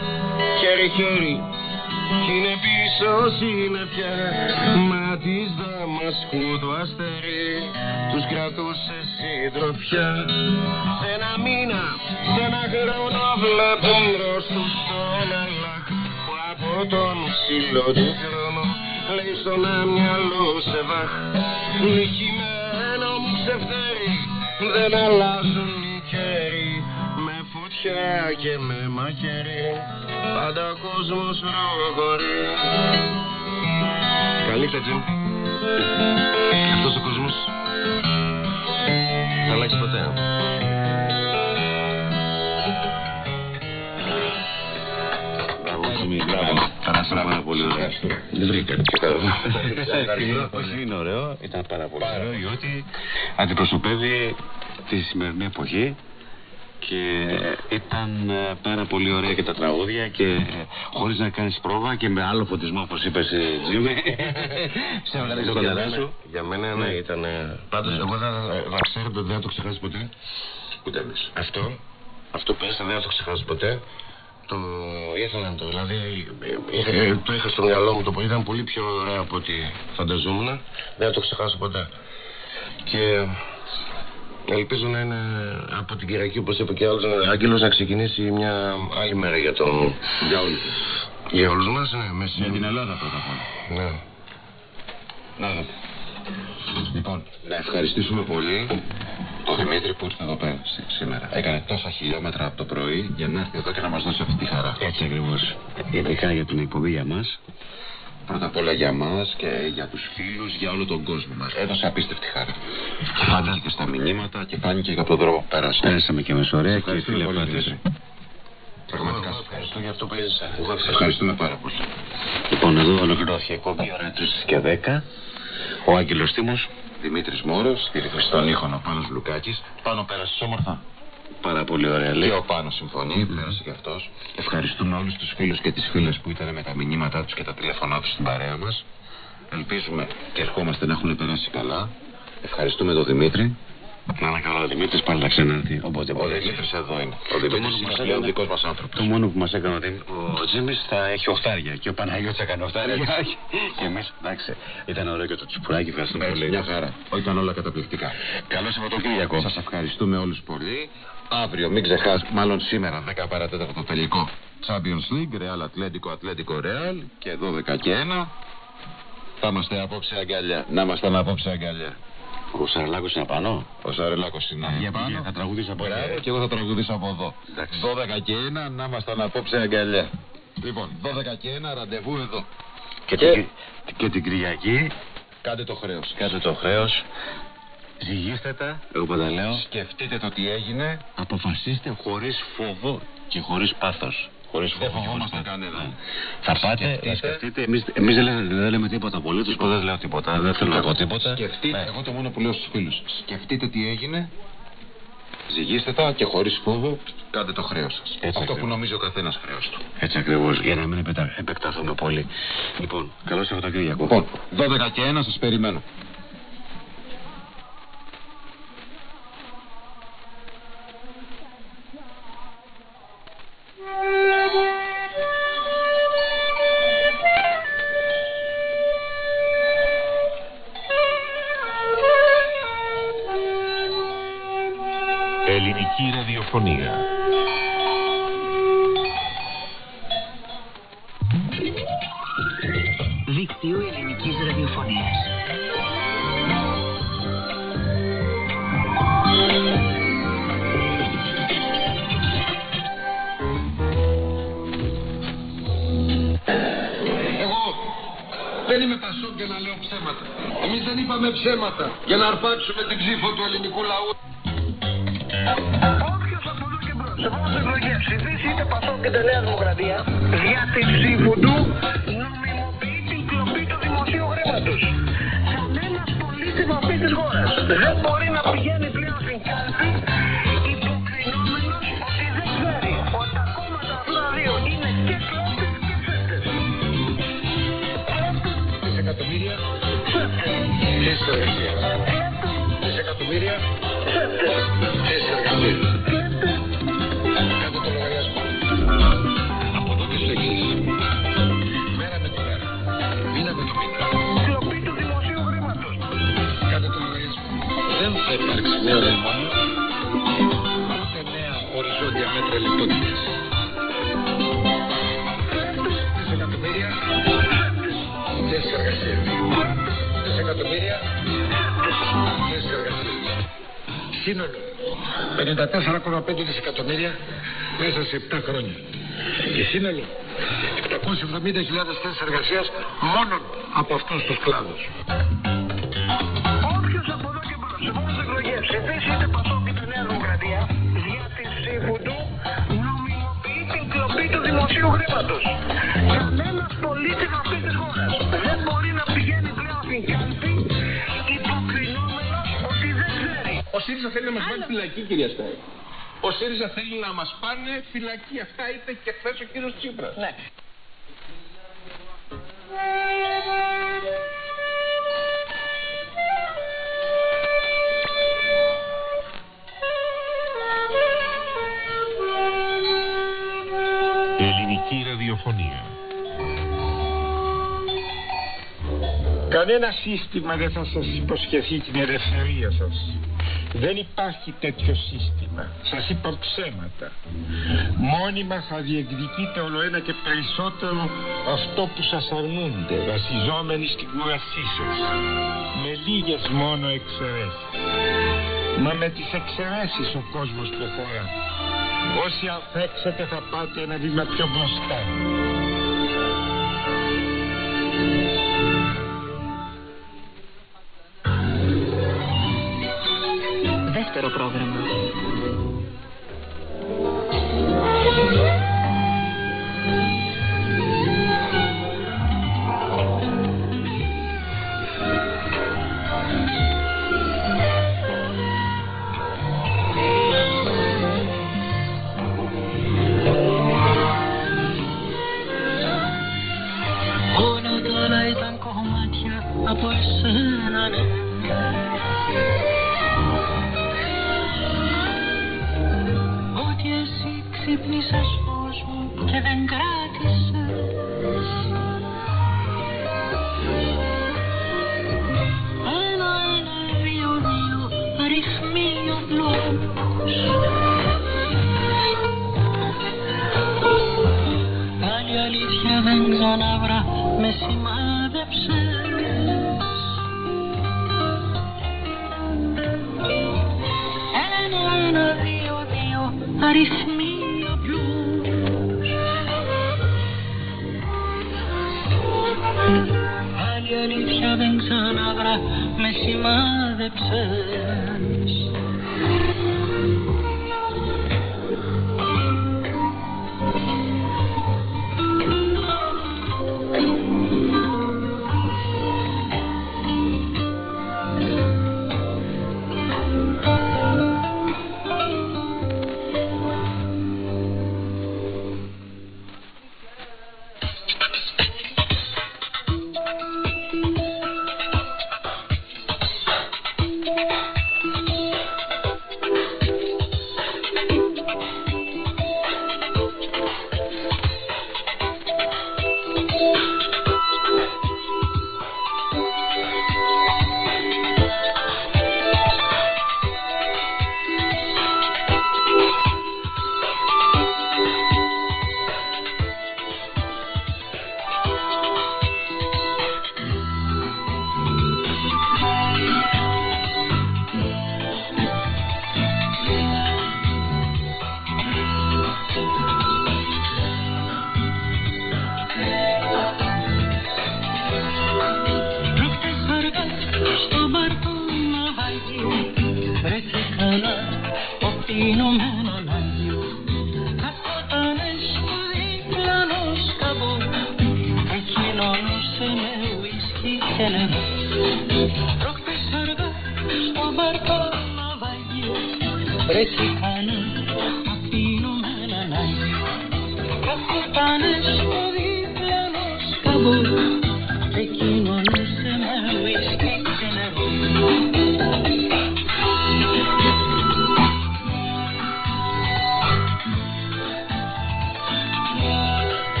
χέρι χέρι κι είναι πίσω συννεφιά μα της Δαμασκού το αστέρι τους κρατούσε συντροφιά. Σε ένα μήνα, σε ένα χρόνο βλέπουν μπρος τους τον Αλλάχ που από τον ξύλο του χρόνο λέει στον άμυαλο σε βαχ νικημένο μου ξεφτέρι δεν αλλάζουν οι καιροί. με φωτιά και με μαχαίρι πάντα ο κόσμος προχωρεί. Καλή Τζιμ. Αυτός ο κόσμος θα αλλάξει ποτέ. Περάσαμε πάρα πολύ ωραία. Δεν βρήκα πιο καλό Όχι, είναι ωραίο, ήταν πάρα πολύ ωραίο, διότι αντιπροσωπεύει τη σημερινή εποχή και ήταν ε, πάρα πολύ ωραία και τα τραγούδια και ε, χωρίς να κάνεις πρόβα και με άλλο φωτισμό όπως είπες ε, Τζίμι σε έβγαλες το κοντά σου Για μένα ναι ήταν Πάντως εγώ θα, θα ξέρετε ότι δεν θα το ξεχάσω ποτέ Ούτε εμείς. Αυτό Αυτό που έστω δεν θα το ξεχάσω ποτέ το ήθελα να το, δηλαδή ε, ε, το είχα στο μυαλό μου το που ήταν πολύ πιο ωραίο από ό,τι φανταζόμουν. Δεν θα το ξεχάσω ποτέ. Και ελπίζω να είναι από την Κυριακή, όπως είπε και άλλος, ο Άγγελος να ξεκινήσει μια άλλη μέρα για τον... Για όλους. Για όλους μας, ναι, με Για την Ελλάδα πρώτα απ' όλα. Ναι. Να δω. Λοιπόν, να ευχαριστήσουμε πολύ τον Δημήτρη που ήρθε εδώ πέρα σή- σήμερα. Έκανε τόσα χιλιόμετρα από το πρωί για να έρθει εδώ και να μας δώσει αυτή τη χαρά. Έτσι ακριβώς. Ειδικά για την εκπομπή για μας. Πρώτα απ' όλα για μας και για τους φίλους, για όλο τον κόσμο μας. Έδωσε απίστευτη χαρά. Και φάνηκε και στα μηνύματα και φάνηκε και από τον δρόμο που πέρασε. Πέρασαμε και εμείς ωραία και Ευχαριστούμε φίλε πολύ, Πάτης. Δημήτρη. Πραγματικά σε ευχαριστώ. για αυτό που έζησα. Εγώ Σε ευχαριστούμε πάρα πολύ. Λοιπόν, εδώ ολοκληρώθηκε η εκπομπή, ώρα 3 και 10. Ο Άγγελος Τίμος, Δημήτρης Μόρος, στη ρυθμιστή των ήχων ο Πάνος Λουκάκης. Πάνω πέρασε όμορφα. Πάρα πολύ ωραία Και λέει. ο Πάνος συμφωνεί, πέρασε και αυτός. Ευχαριστούμε όλους τους φίλους και τις φίλες που ήταν με τα μηνύματά τους και τα τηλέφωνά τους στην παρέα μας. Ελπίζουμε και ερχόμαστε να έχουν περάσει καλά. Ευχαριστούμε τον Δημήτρη. Να είναι καλά ο Δημήτρης πάλι να ξανάρθει. Οπότε Ο μπορείς. Δημήτρης εδώ είναι. Ο μόνο Δημήτρης που είναι μας πλέον έκανε- δικός μας άνθρωπος. Το μόνο που μας έκανε ο, Δημ- ο Τζίμις θα έχει οχτάρια και ο Παναγιώτης έκανε οχτάρια και εμείς εντάξει ήταν ωραίο και το τσιπουράκι ευχαριστούμε Έτσι, πολύ. μια χαρά. Ήταν όλα καταπληκτικά. Καλό Σαββατοκύριακο. Σας ευχαριστούμε όλους πολύ. Αύριο, μην ξεχάσετε, μάλλον σήμερα, 10 παρατέταρτο το τελικό. Champions League, Real Atlético, Atlético Real και 12 και 1. Θα είμαστε απόψε αγκαλιά. Να είμαστε απόψε αγκαλιά. Ο Σαρλάκος είναι πάνω. Ο Σαρελάκος είναι Για πάνω. πήγε, θα τραγουδήσω από Μπράβο, εδώ. και εγώ θα τραγουδήσω από εδώ. Εντάξει. 12 και 1, να ήμασταν απόψε αγκαλιά. Λοιπόν, 12 και 1, ραντεβού εδώ. Και, Και- την, και την Κυριακή Κάντε το χρέος. κάτω το χρέος. Ζυγίστε τα, εγώ πάντα λέω. Σκεφτείτε το τι έγινε. Αποφασίστε χωρίς φόβο και χωρίς πάθος. Χωρίς Δεν φόβο και χωρίς φοβόμαστε πάθος. κανέναν. Ναι. Θα πάτε, Σκεφτείτε. θα σκεφτείτε. Εμείς, εμείς δεν, λέμε, δεν λέμε τίποτα απολύτως. Εγώ δεν λέω τίποτα. Δεν θέλω να πω τίποτα. Σκεφτείτε, Ναι. εγώ το μόνο που λέω στους φίλους. Σκεφτείτε τι έγινε Ζυγίστε τα και χωρίς φόβο κάντε το χρέος σας. Έτσι Αυτό ακριβώς. που νομίζει ο καθένας χρέος του. Έτσι ακριβώς, για να μην επετα- επεκταθούμε πολύ. Λοιπόν, καλό Σαββατοκύριακο. Λοιπόν, 12 και 1 σας περιμένω. Ελληνική ραδιοφωνία. Δίκτυο ελληνικής ραδιοφωνίας. Δεν είμαι πασό και να λέω ψέματα. Εμείς δεν είπαμε ψέματα για να αρπάξουμε την ψήφο του ελληνικού λαού. Όποιος από εδώ και μπρος, σε επόμενες εκλογές ψηφίσει είτε Πασόκ είτε Νέα Δημοκρατία, για τη ψήφου του νομιμοποιεί την κλοπή του δημοσίου χρήματος. Κανένας πολίτης αυτής της χώρας δεν μπορεί να πηγαίνει πλέον στην κάλπη θέσεις εργασίας. Δισεκατομμύρια θέσεις εργασίας. Κάτω το λογαριασμό. Από εδώ και στο εξής. Μέρα με τη μέρα. Μήνα με το μήνα. Κλοπή του δημοσίου χρήματος. Κάτω το λογαριασμό. Δεν θα υπάρξει νέο λιμόνιο, ούτε νέα οριζόντια μέτρα λεπτότητας. Δισεκατομμύρια θέσεις εργασίας. Σύνολο 54,5 δισεκατομμύρια μέσα σε 7 χρόνια. Και σύνολο 770.000 θέσεις εργασίας μόνο από αυτούς τους κλάδους. Όποιος από εδώ και μπρος, σε επόμενες εκλογές ψηφίσει είτε Πασόκ είτε Νέα Δημοκρατία, για τη ψήφου του νομιμοποιεί την κλοπή του δημοσίου χρήματος. Κανένας πολίτης αυτής της χώρας δεν μπορεί να ΣΥΡΙΖΑ θέλει να μας βάλει φυλακή, κυρία Στάι. Ο ΣΥΡΙΖΑ θέλει να μας πάνε φυλακή. Αυτά είπε και χθες ο κύριος Τσίπρας. Ναι. Ελληνική ραδιοφωνία. Κανένα σύστημα δεν θα σας υποσχεθεί την ελευθερία σας. Δεν υπάρχει τέτοιο σύστημα. Σας είπα ψέματα. Μόνιμα θα διεκδικείτε όλο ένα και περισσότερο αυτό που σας αρνούνται, βασιζόμενοι στην κουρασή σας. Με λίγες μόνο εξαιρέσεις. Μα με τις εξαιρέσεις ο κόσμος προχωρά. Όσοι ανθέξετε θα πάτε ένα βήμα πιο μπροστά. Δεύτερο πρόγραμμα. Όλα τα άλλα ήταν κομμάτια από εσένα, ναι. Ξύπνησες φως μου και δεν κράτησες. Ένα, ένα, δύο, δύο, αριθμοί απλούς Άλλη αλήθεια δεν ξαναβρά, με σημάδεψες. Ένα, ένα, δύο, δύο, αριθμοί Άλλη αλήθεια δεν ξαναβρά, με σημάδεψες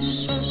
Jesus.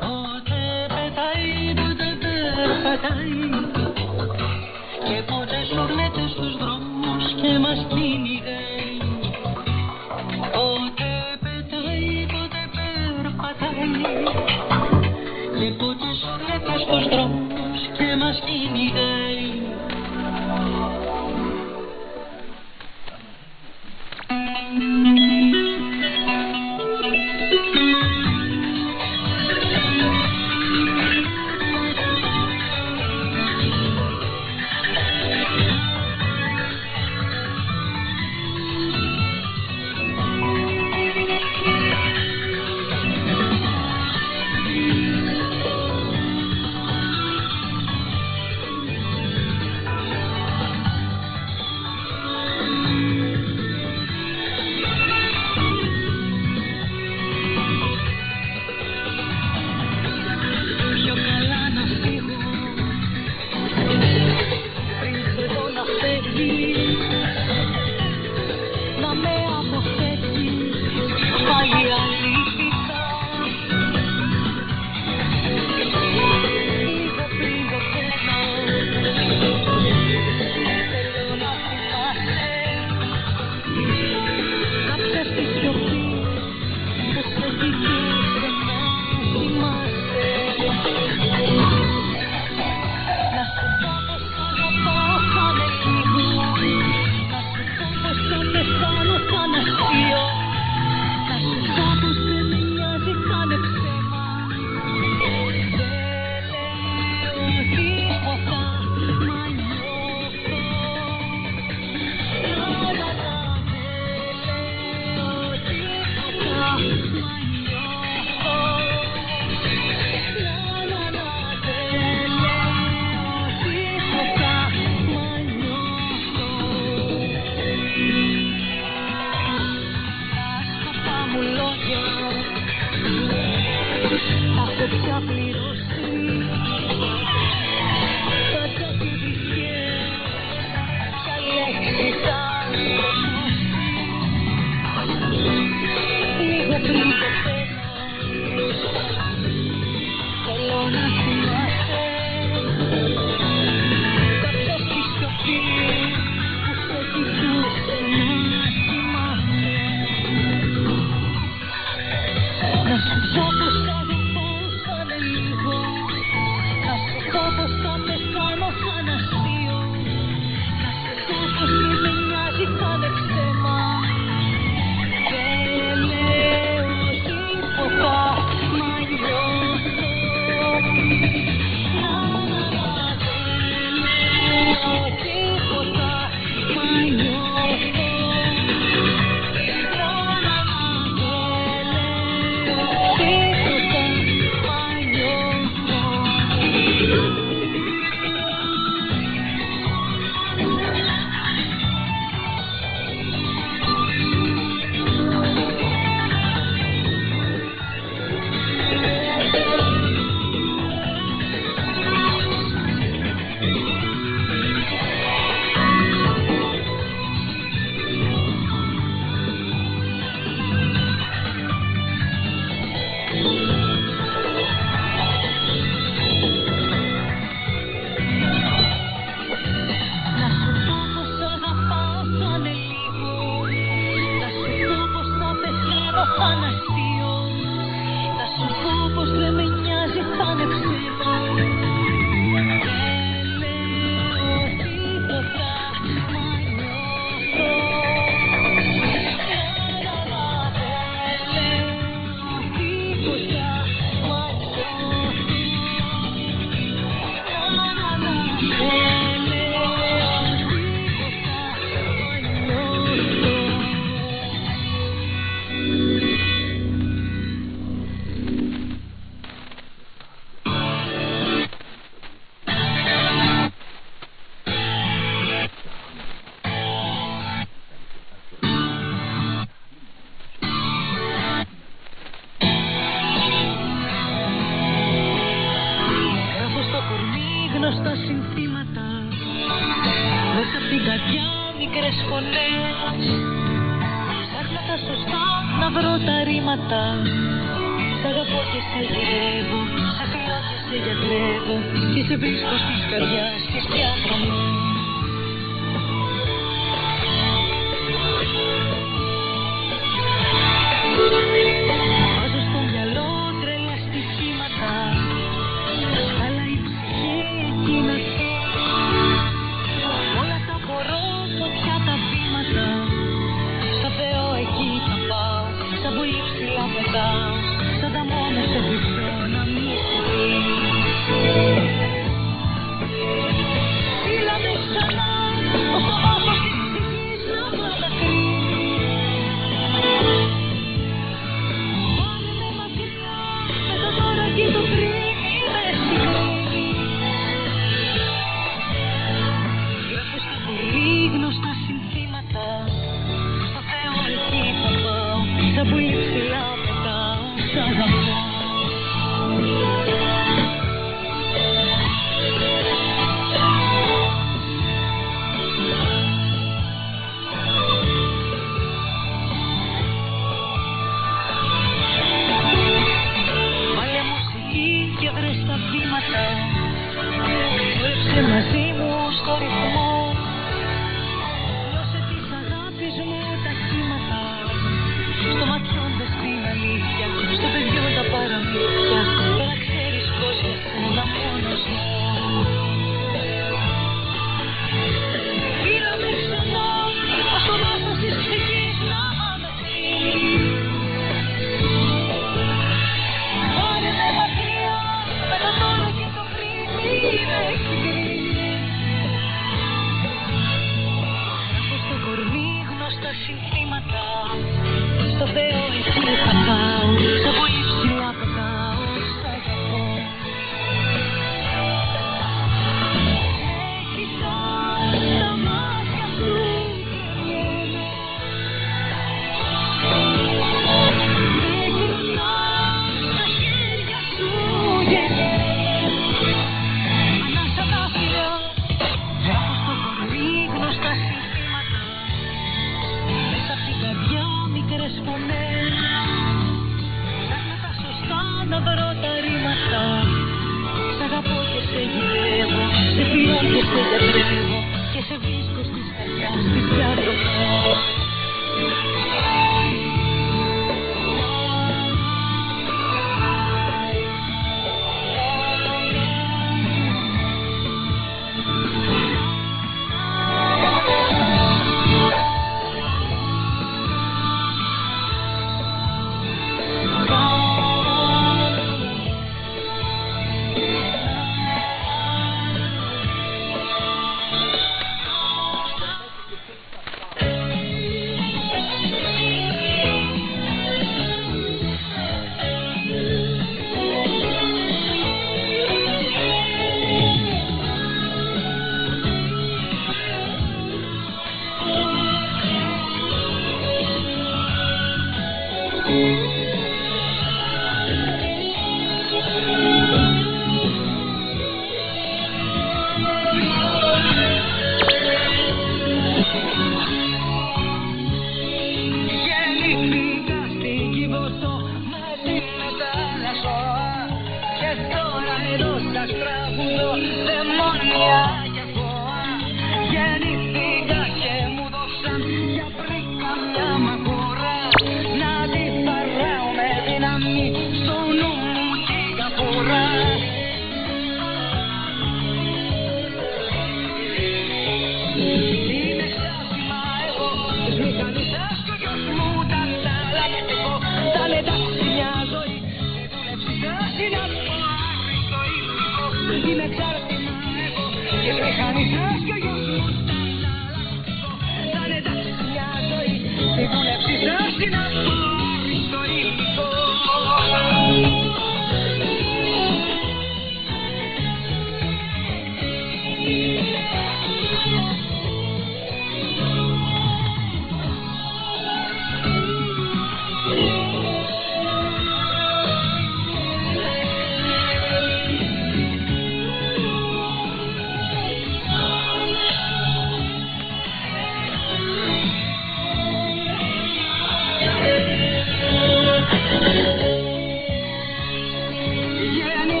yeah,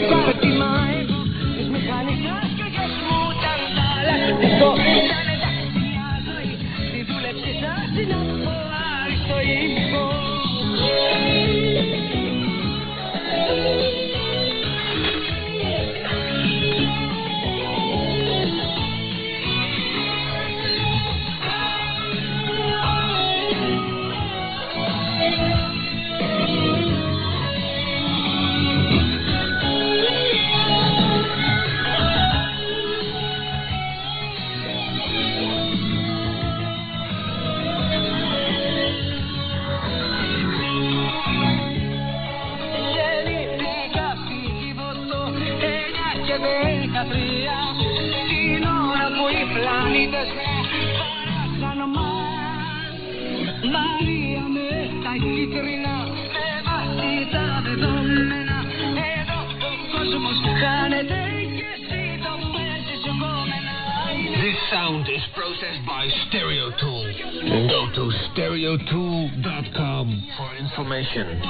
Let's. processed by StereoTool. Hmm? Go to stereotool.com for information.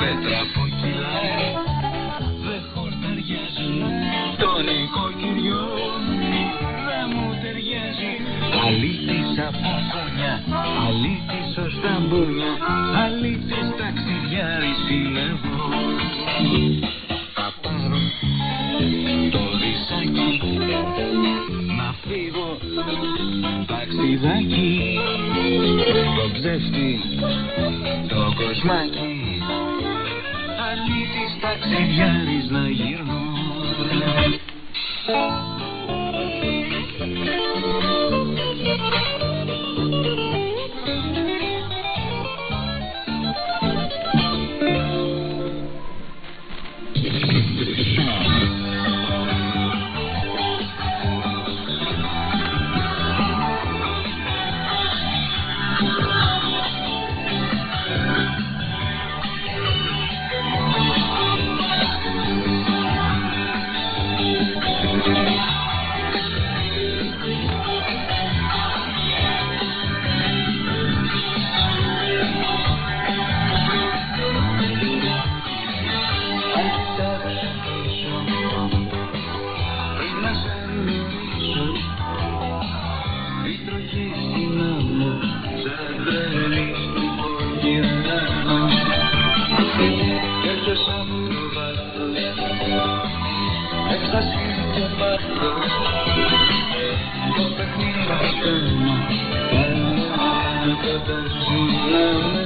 Πέτρα που τον δεν χορταριάζει δεν μου. Ταιριάζει. Αλήτησα παπονιά, αλήτησα στα μπουνιά Αλήτης ταξιδιάρης είναι εγώ Θα πάρω το δισάκι. Ταξιδάκι. Το ψεύτη Το κοσμάκι Αλήτης ταξιδιάρης να γυρνώ. Thank you. Thank you.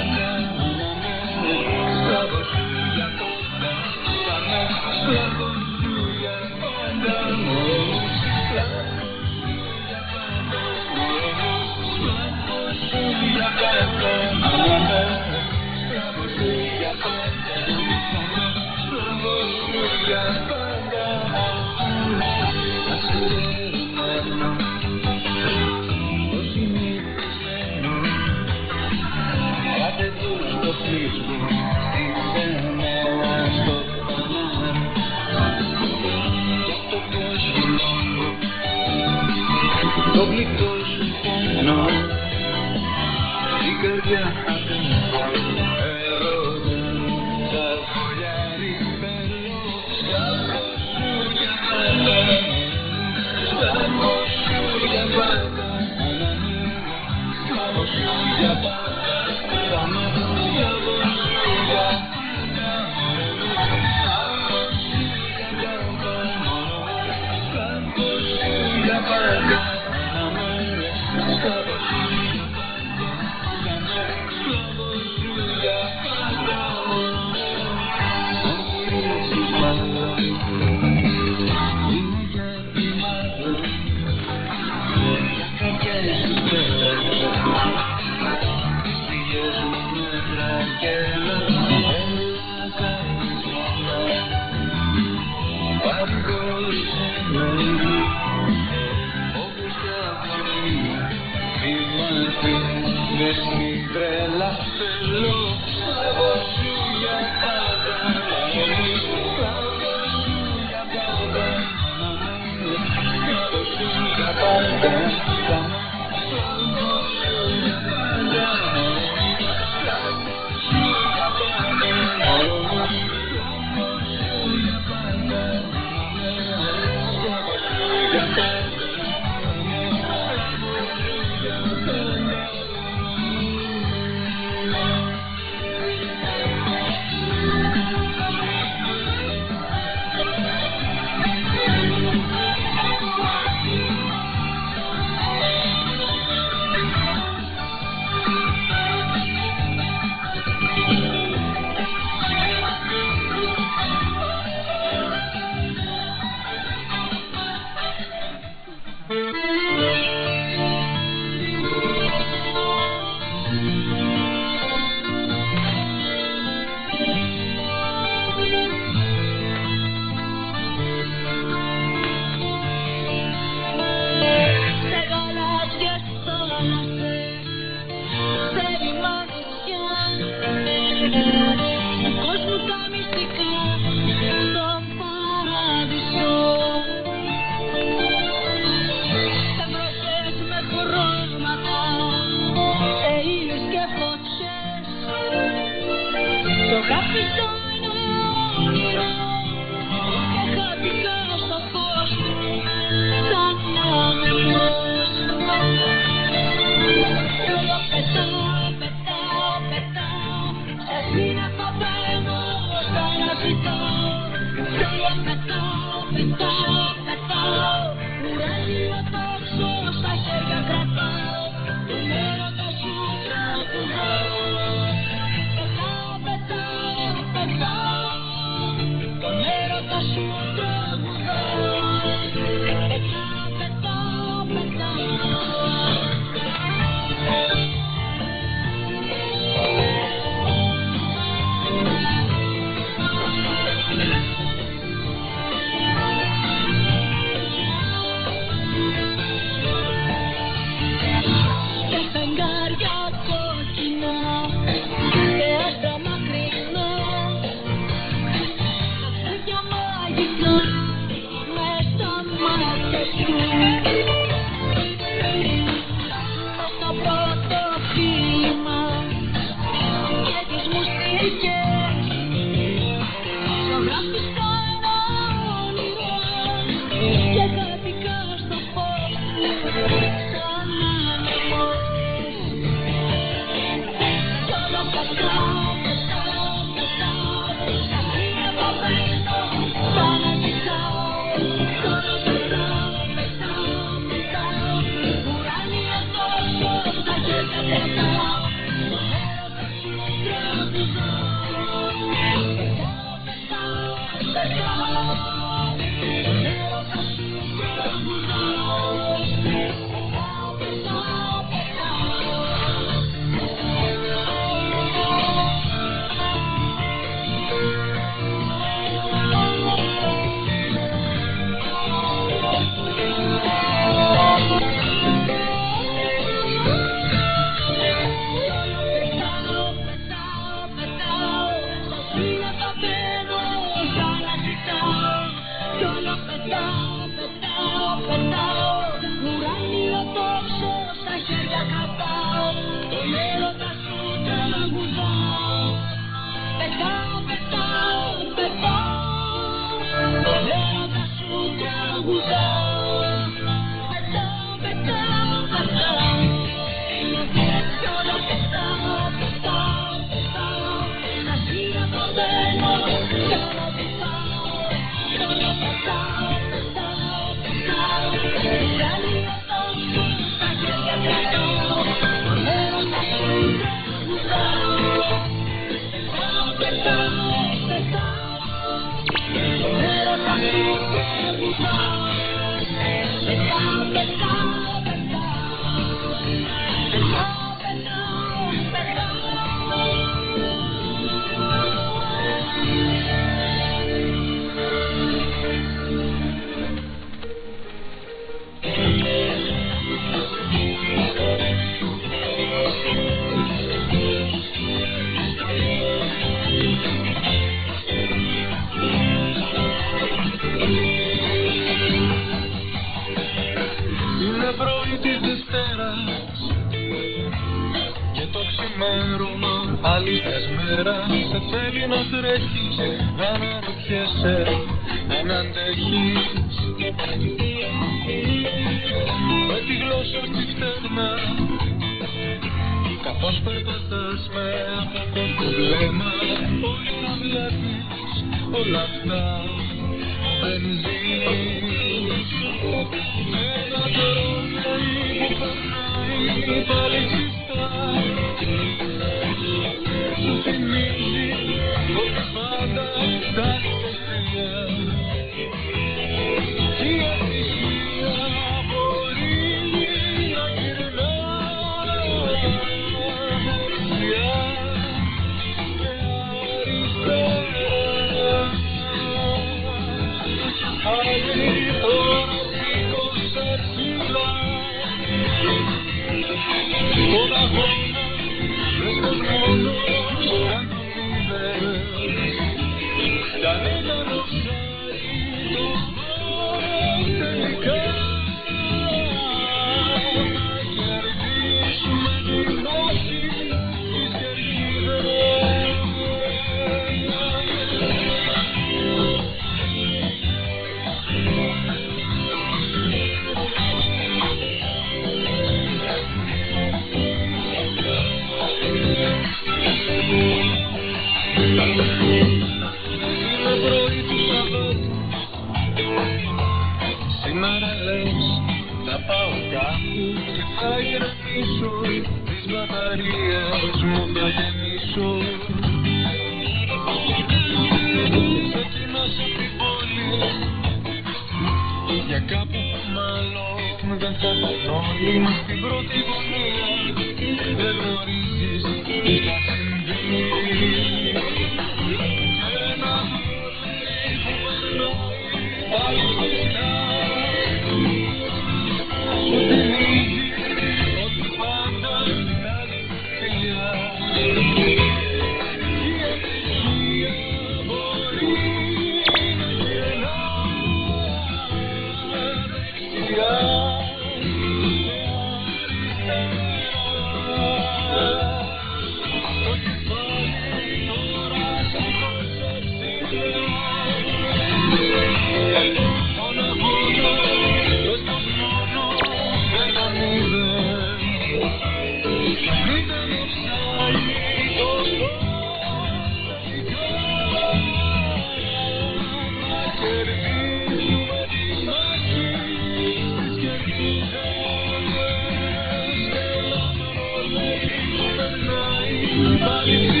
Πάλι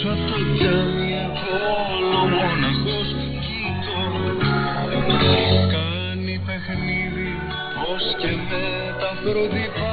πίσω από το τζάμι όλο μοναχός κοιτώ Κάνει παιχνίδι πως και με τα φροντίπα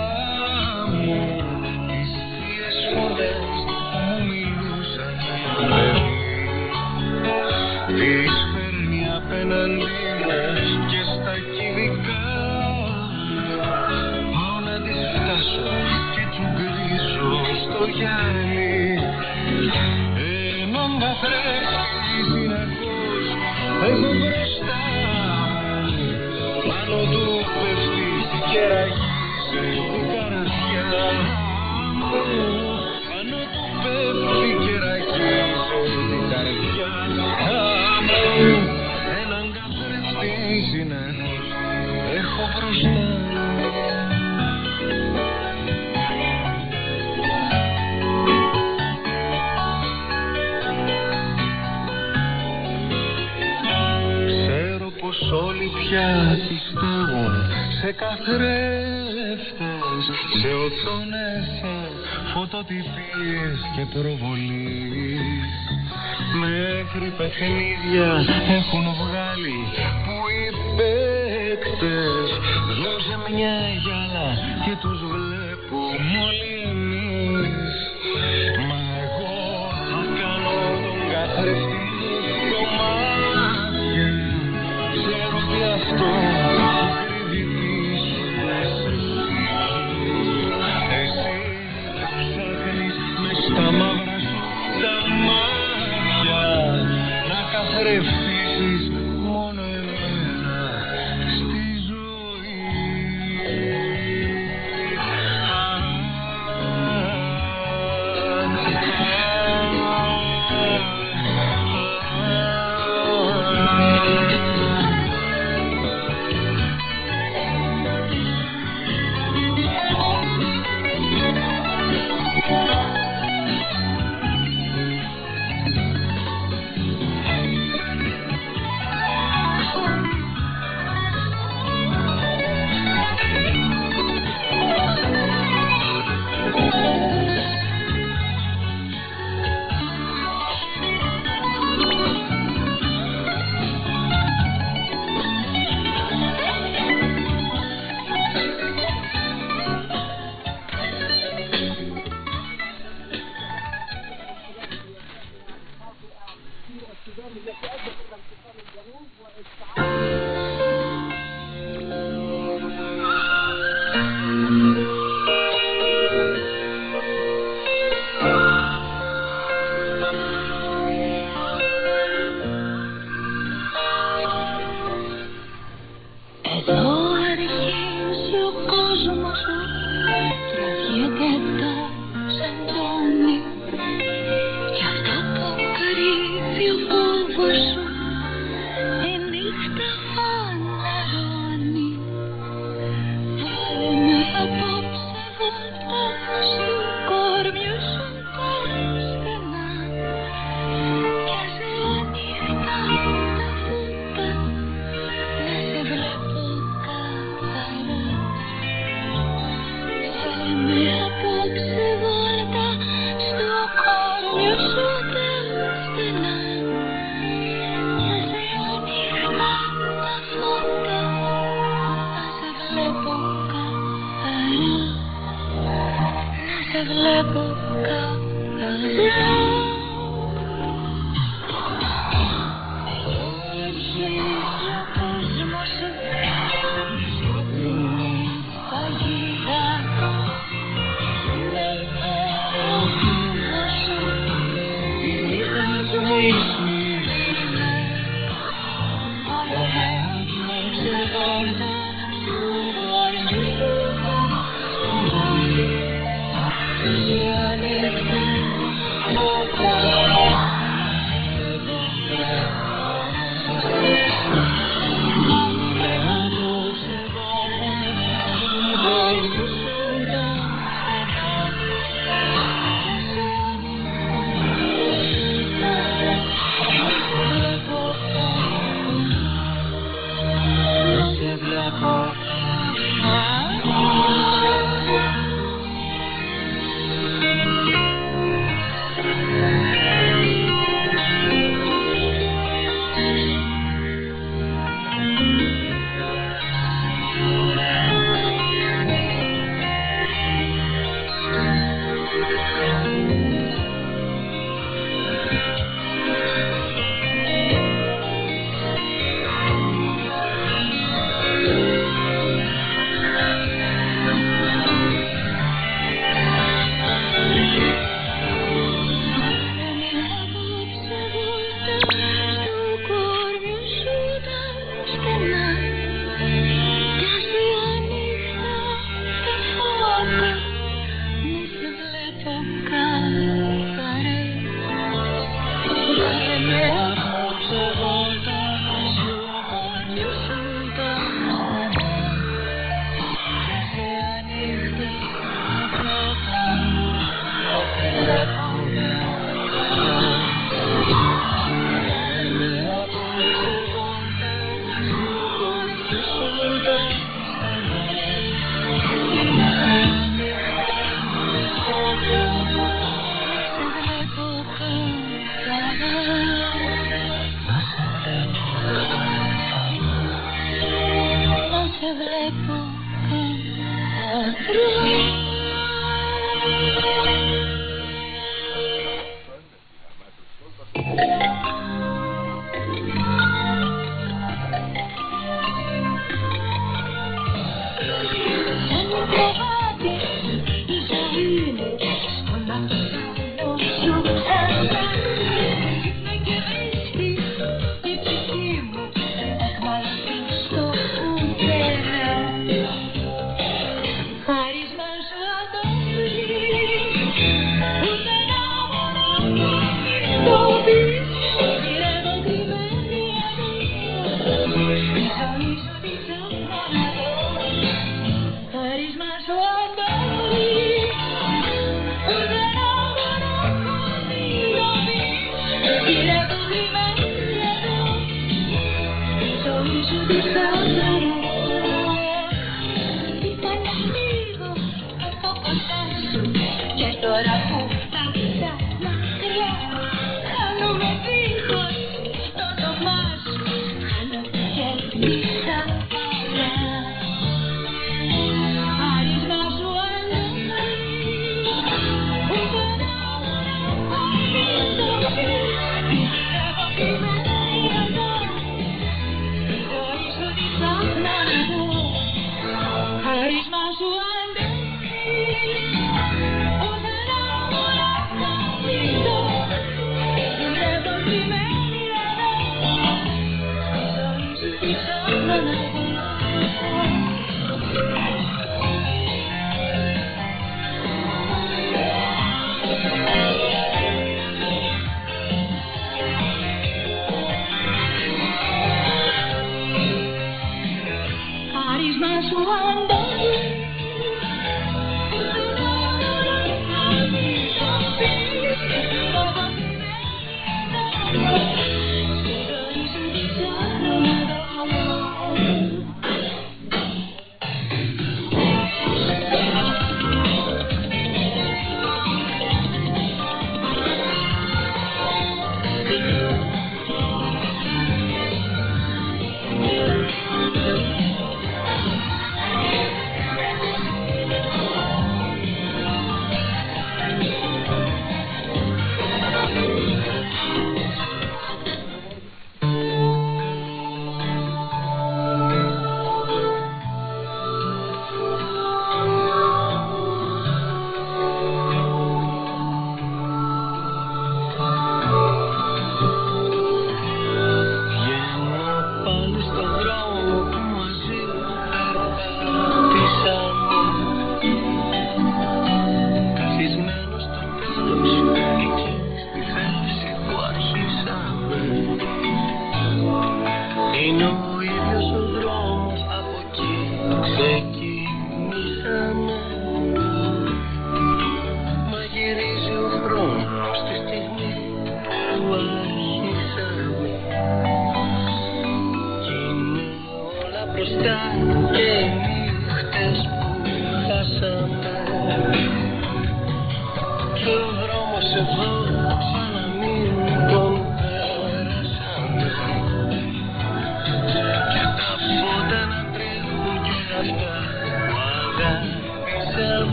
και προβολής. Μέχρι παιχνίδια έχουν βγάλει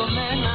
Filomena.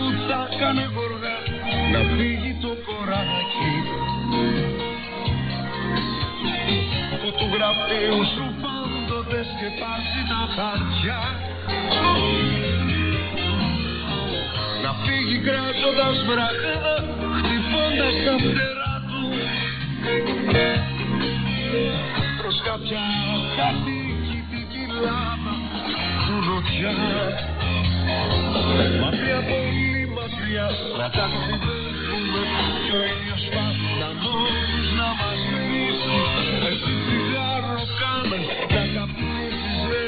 Που θα έκανε γοργά να φύγει το κοράκι. Που του γραφείου σου πάντοτε σκεπάζει τα χαρτιά. Να φύγει κράζοντας βράχνα χτυπώντας τα φτερά του. Προς κάποια κατοικητική λάμα του νοτιά μακριά πολύ μακριά να ταξιδεύουμε κι ο ήλιος φαντανός να μας μυρίσει εσύ τσιγάρο κάμε να καπνίσεις ρε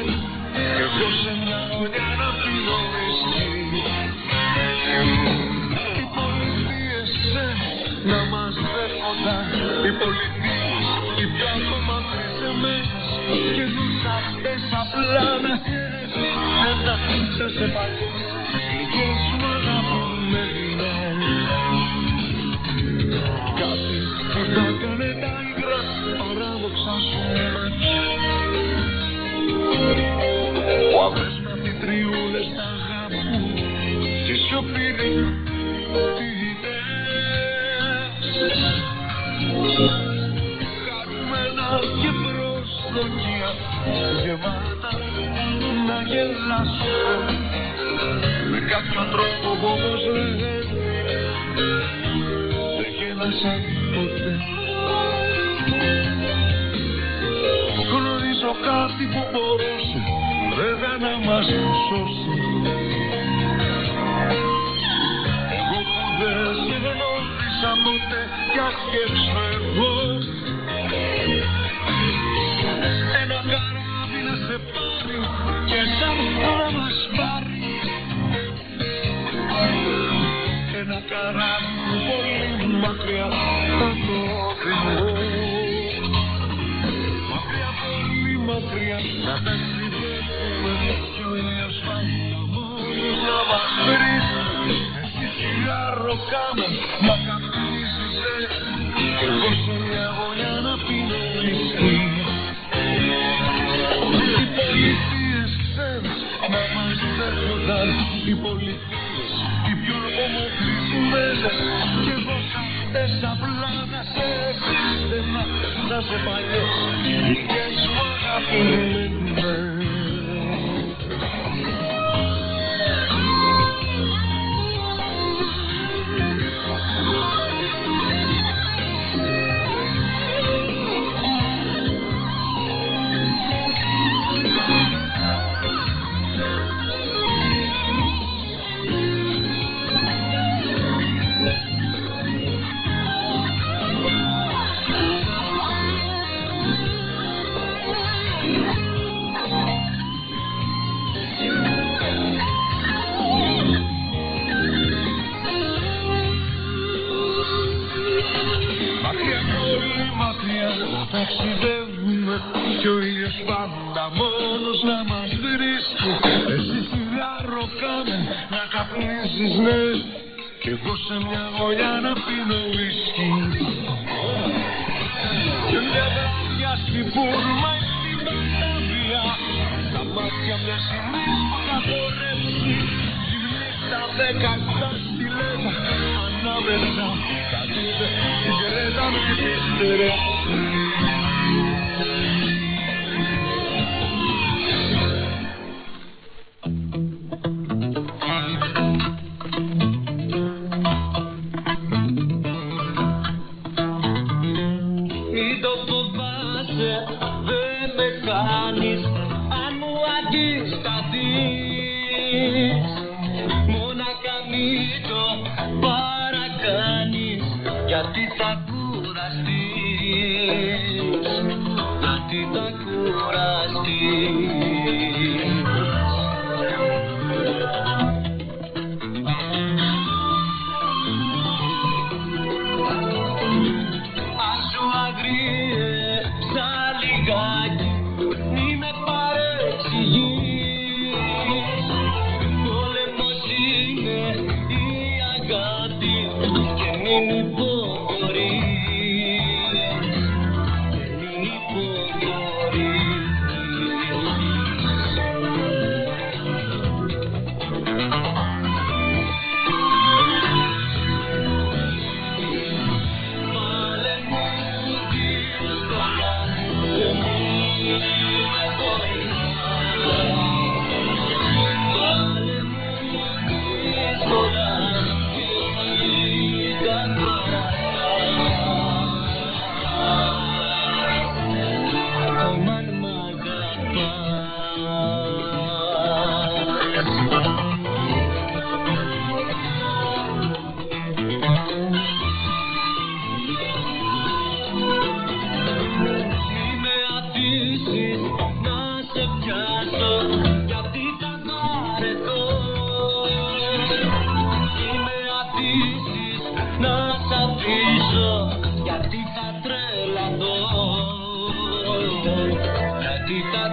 και εγώ σε μια γωνιά να πίνω βυσκή οι πολιτείες σε να μας δέχονταν. Οι πολιτείες οι πιο απομακρυσμένες και τους αυτές απλά να 真的，就是把。Να γελάσουμε με κάποιον τρόπο που όπως λένε δεν γέλασαν ποτέ. Γνωρίζω κάτι που μπορούσε βέβαια να μας σώσει. Εγώ που δεν σε γνώρισα ποτέ κι ας σκέψω εγώ. Ένα να μας πάρει Ένα καράβι που πολύ μακριά θα το οδηγώ Μακριά πολύ μακριά να ταξιδεύουμε κι ο ήλιος φανταμός να μας βρίσει Εσύ τσιγάρο κάμε, Και εγώ θες απλά να σε χρήστευα Να σε παλιώ Και σου αγαπημένη ξυπνές Κι εγώ μια γολιά να πίνω ουίσκι. Και μια βράδια στην Πούρμα ή στην Πρωταβία Στα μάτια μια σημείς που καθορεύσει Τη νύχτα δεκατά στη λέτα ανάμεσα Κατήβε την κρέτα με τη στερεά Kita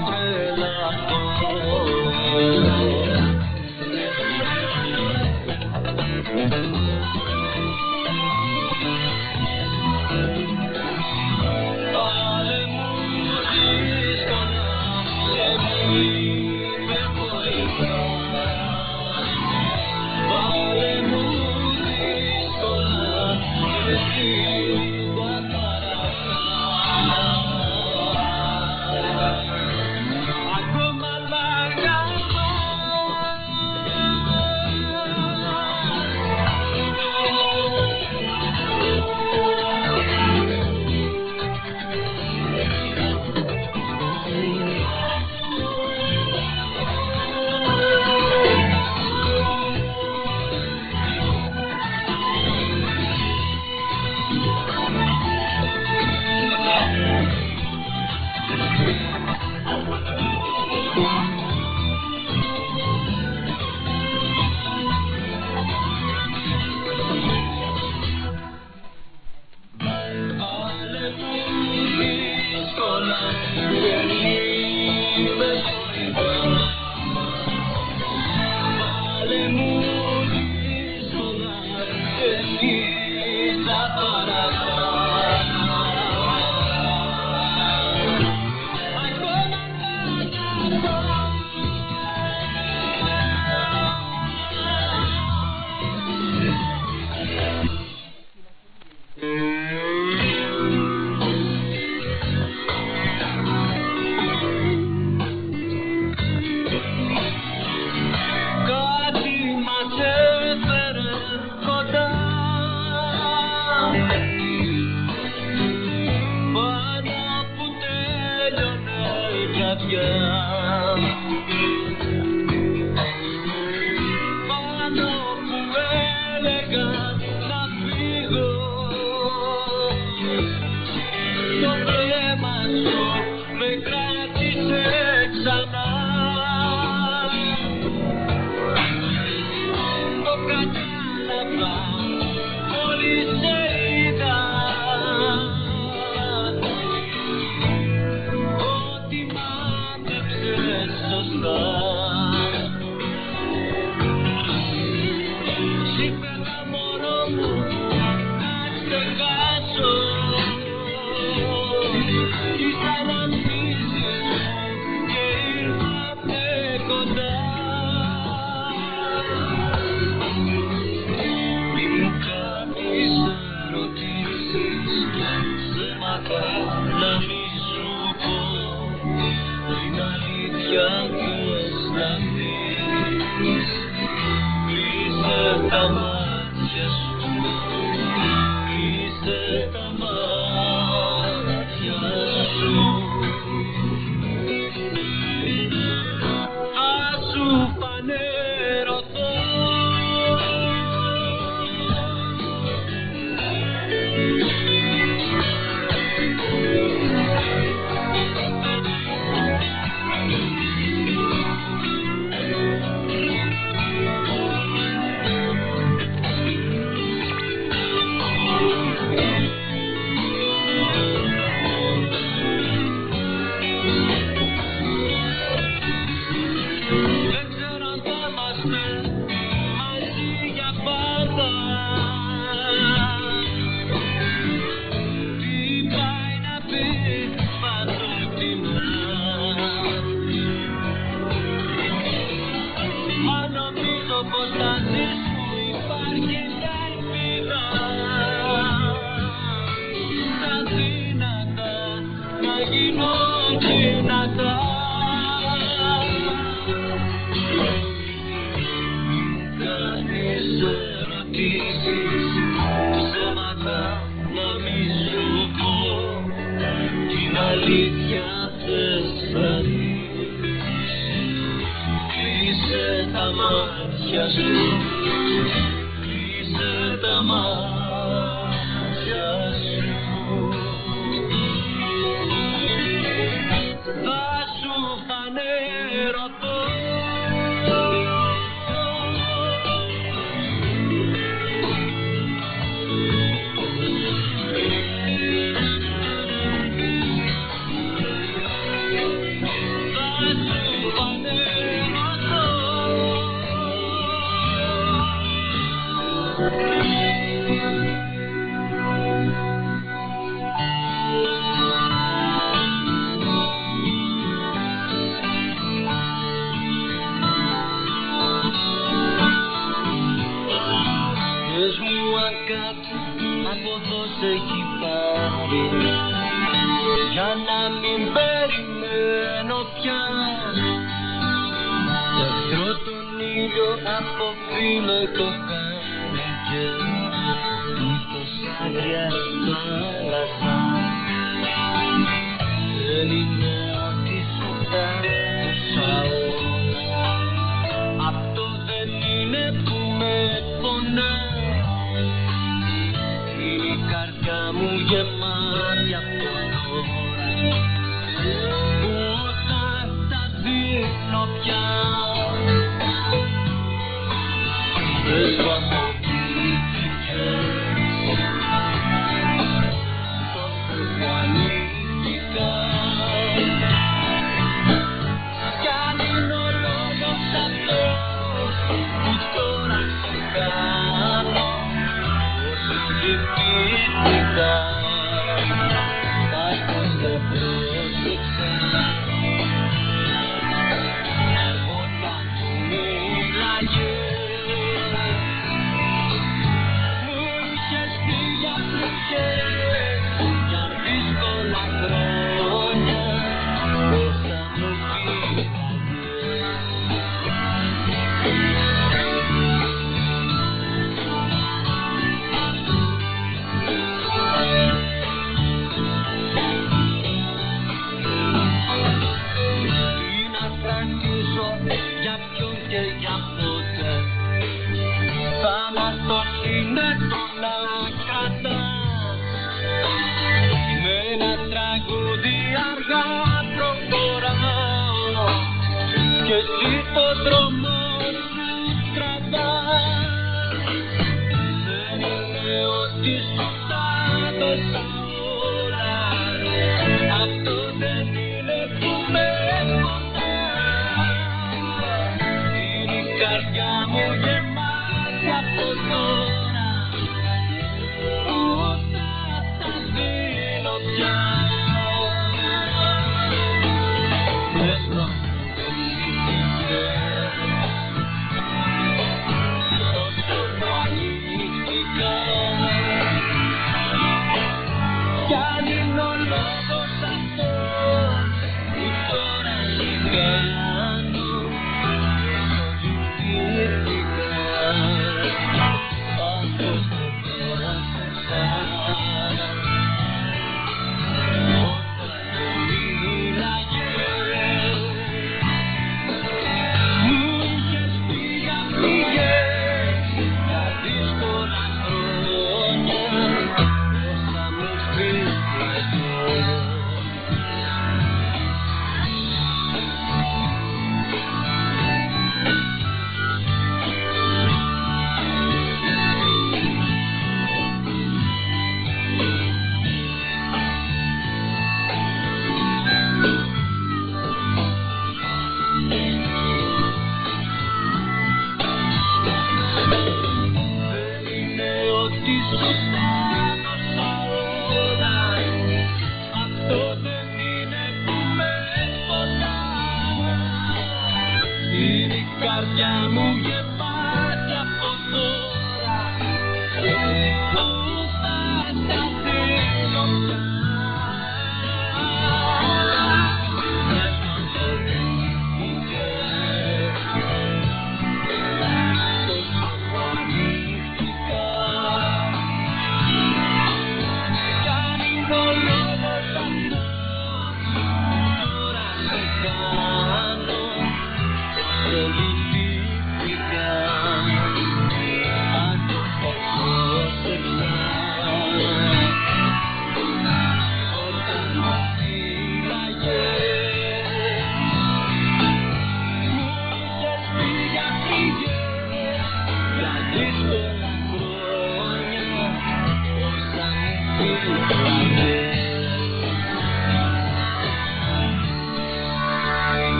Yeah.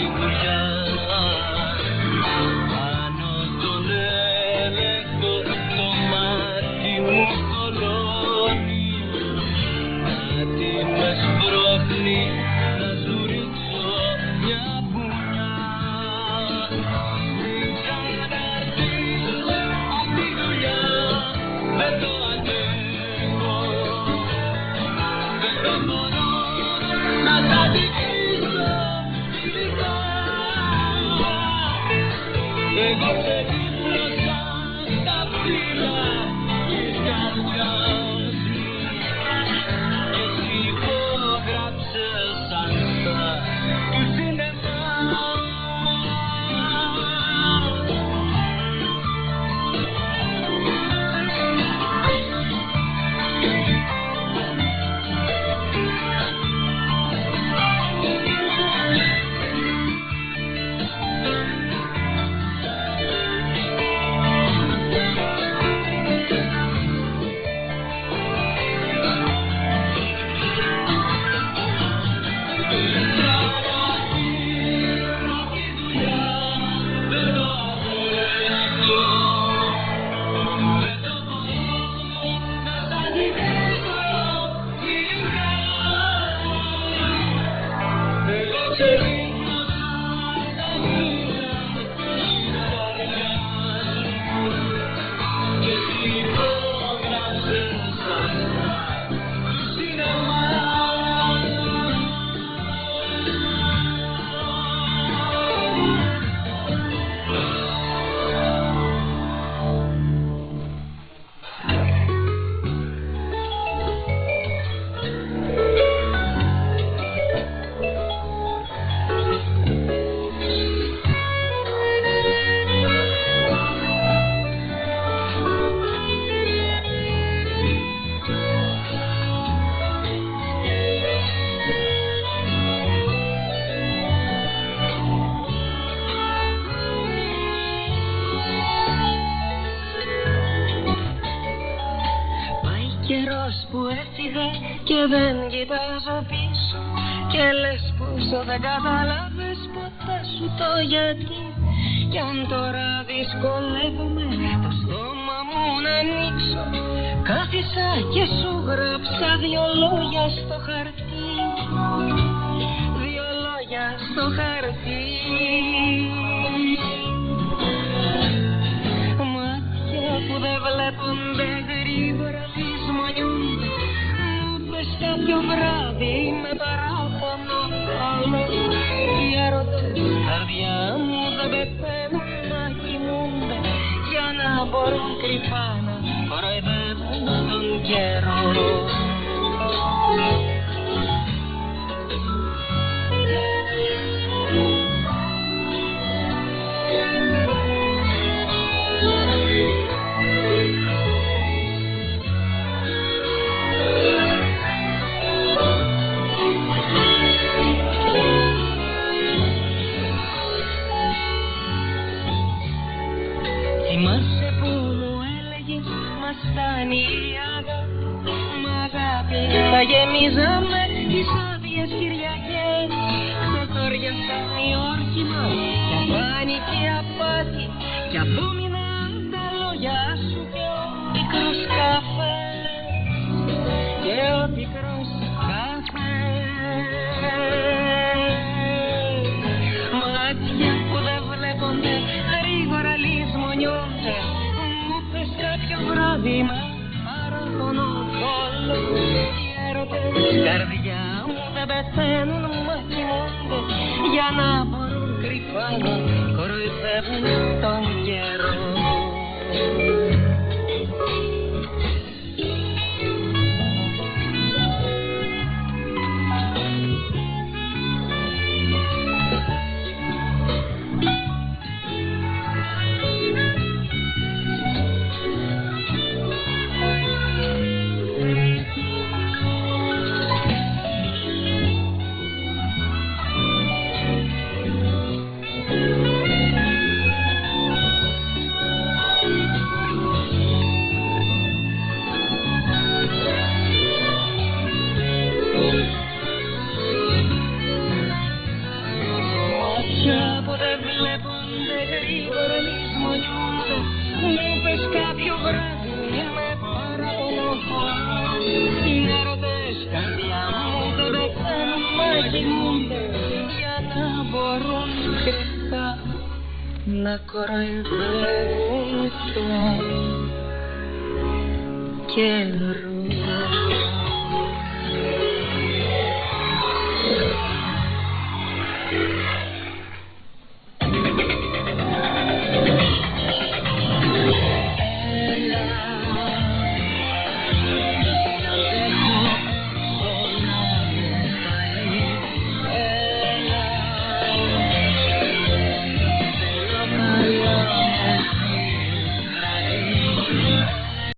Με δεν καταλάβες ποτέ σου το γιατί. Κι αν τώρα δυσκολεύομαι το στόμα μου να ανοίξω. Κάθισα και σου γράψα δυο λόγια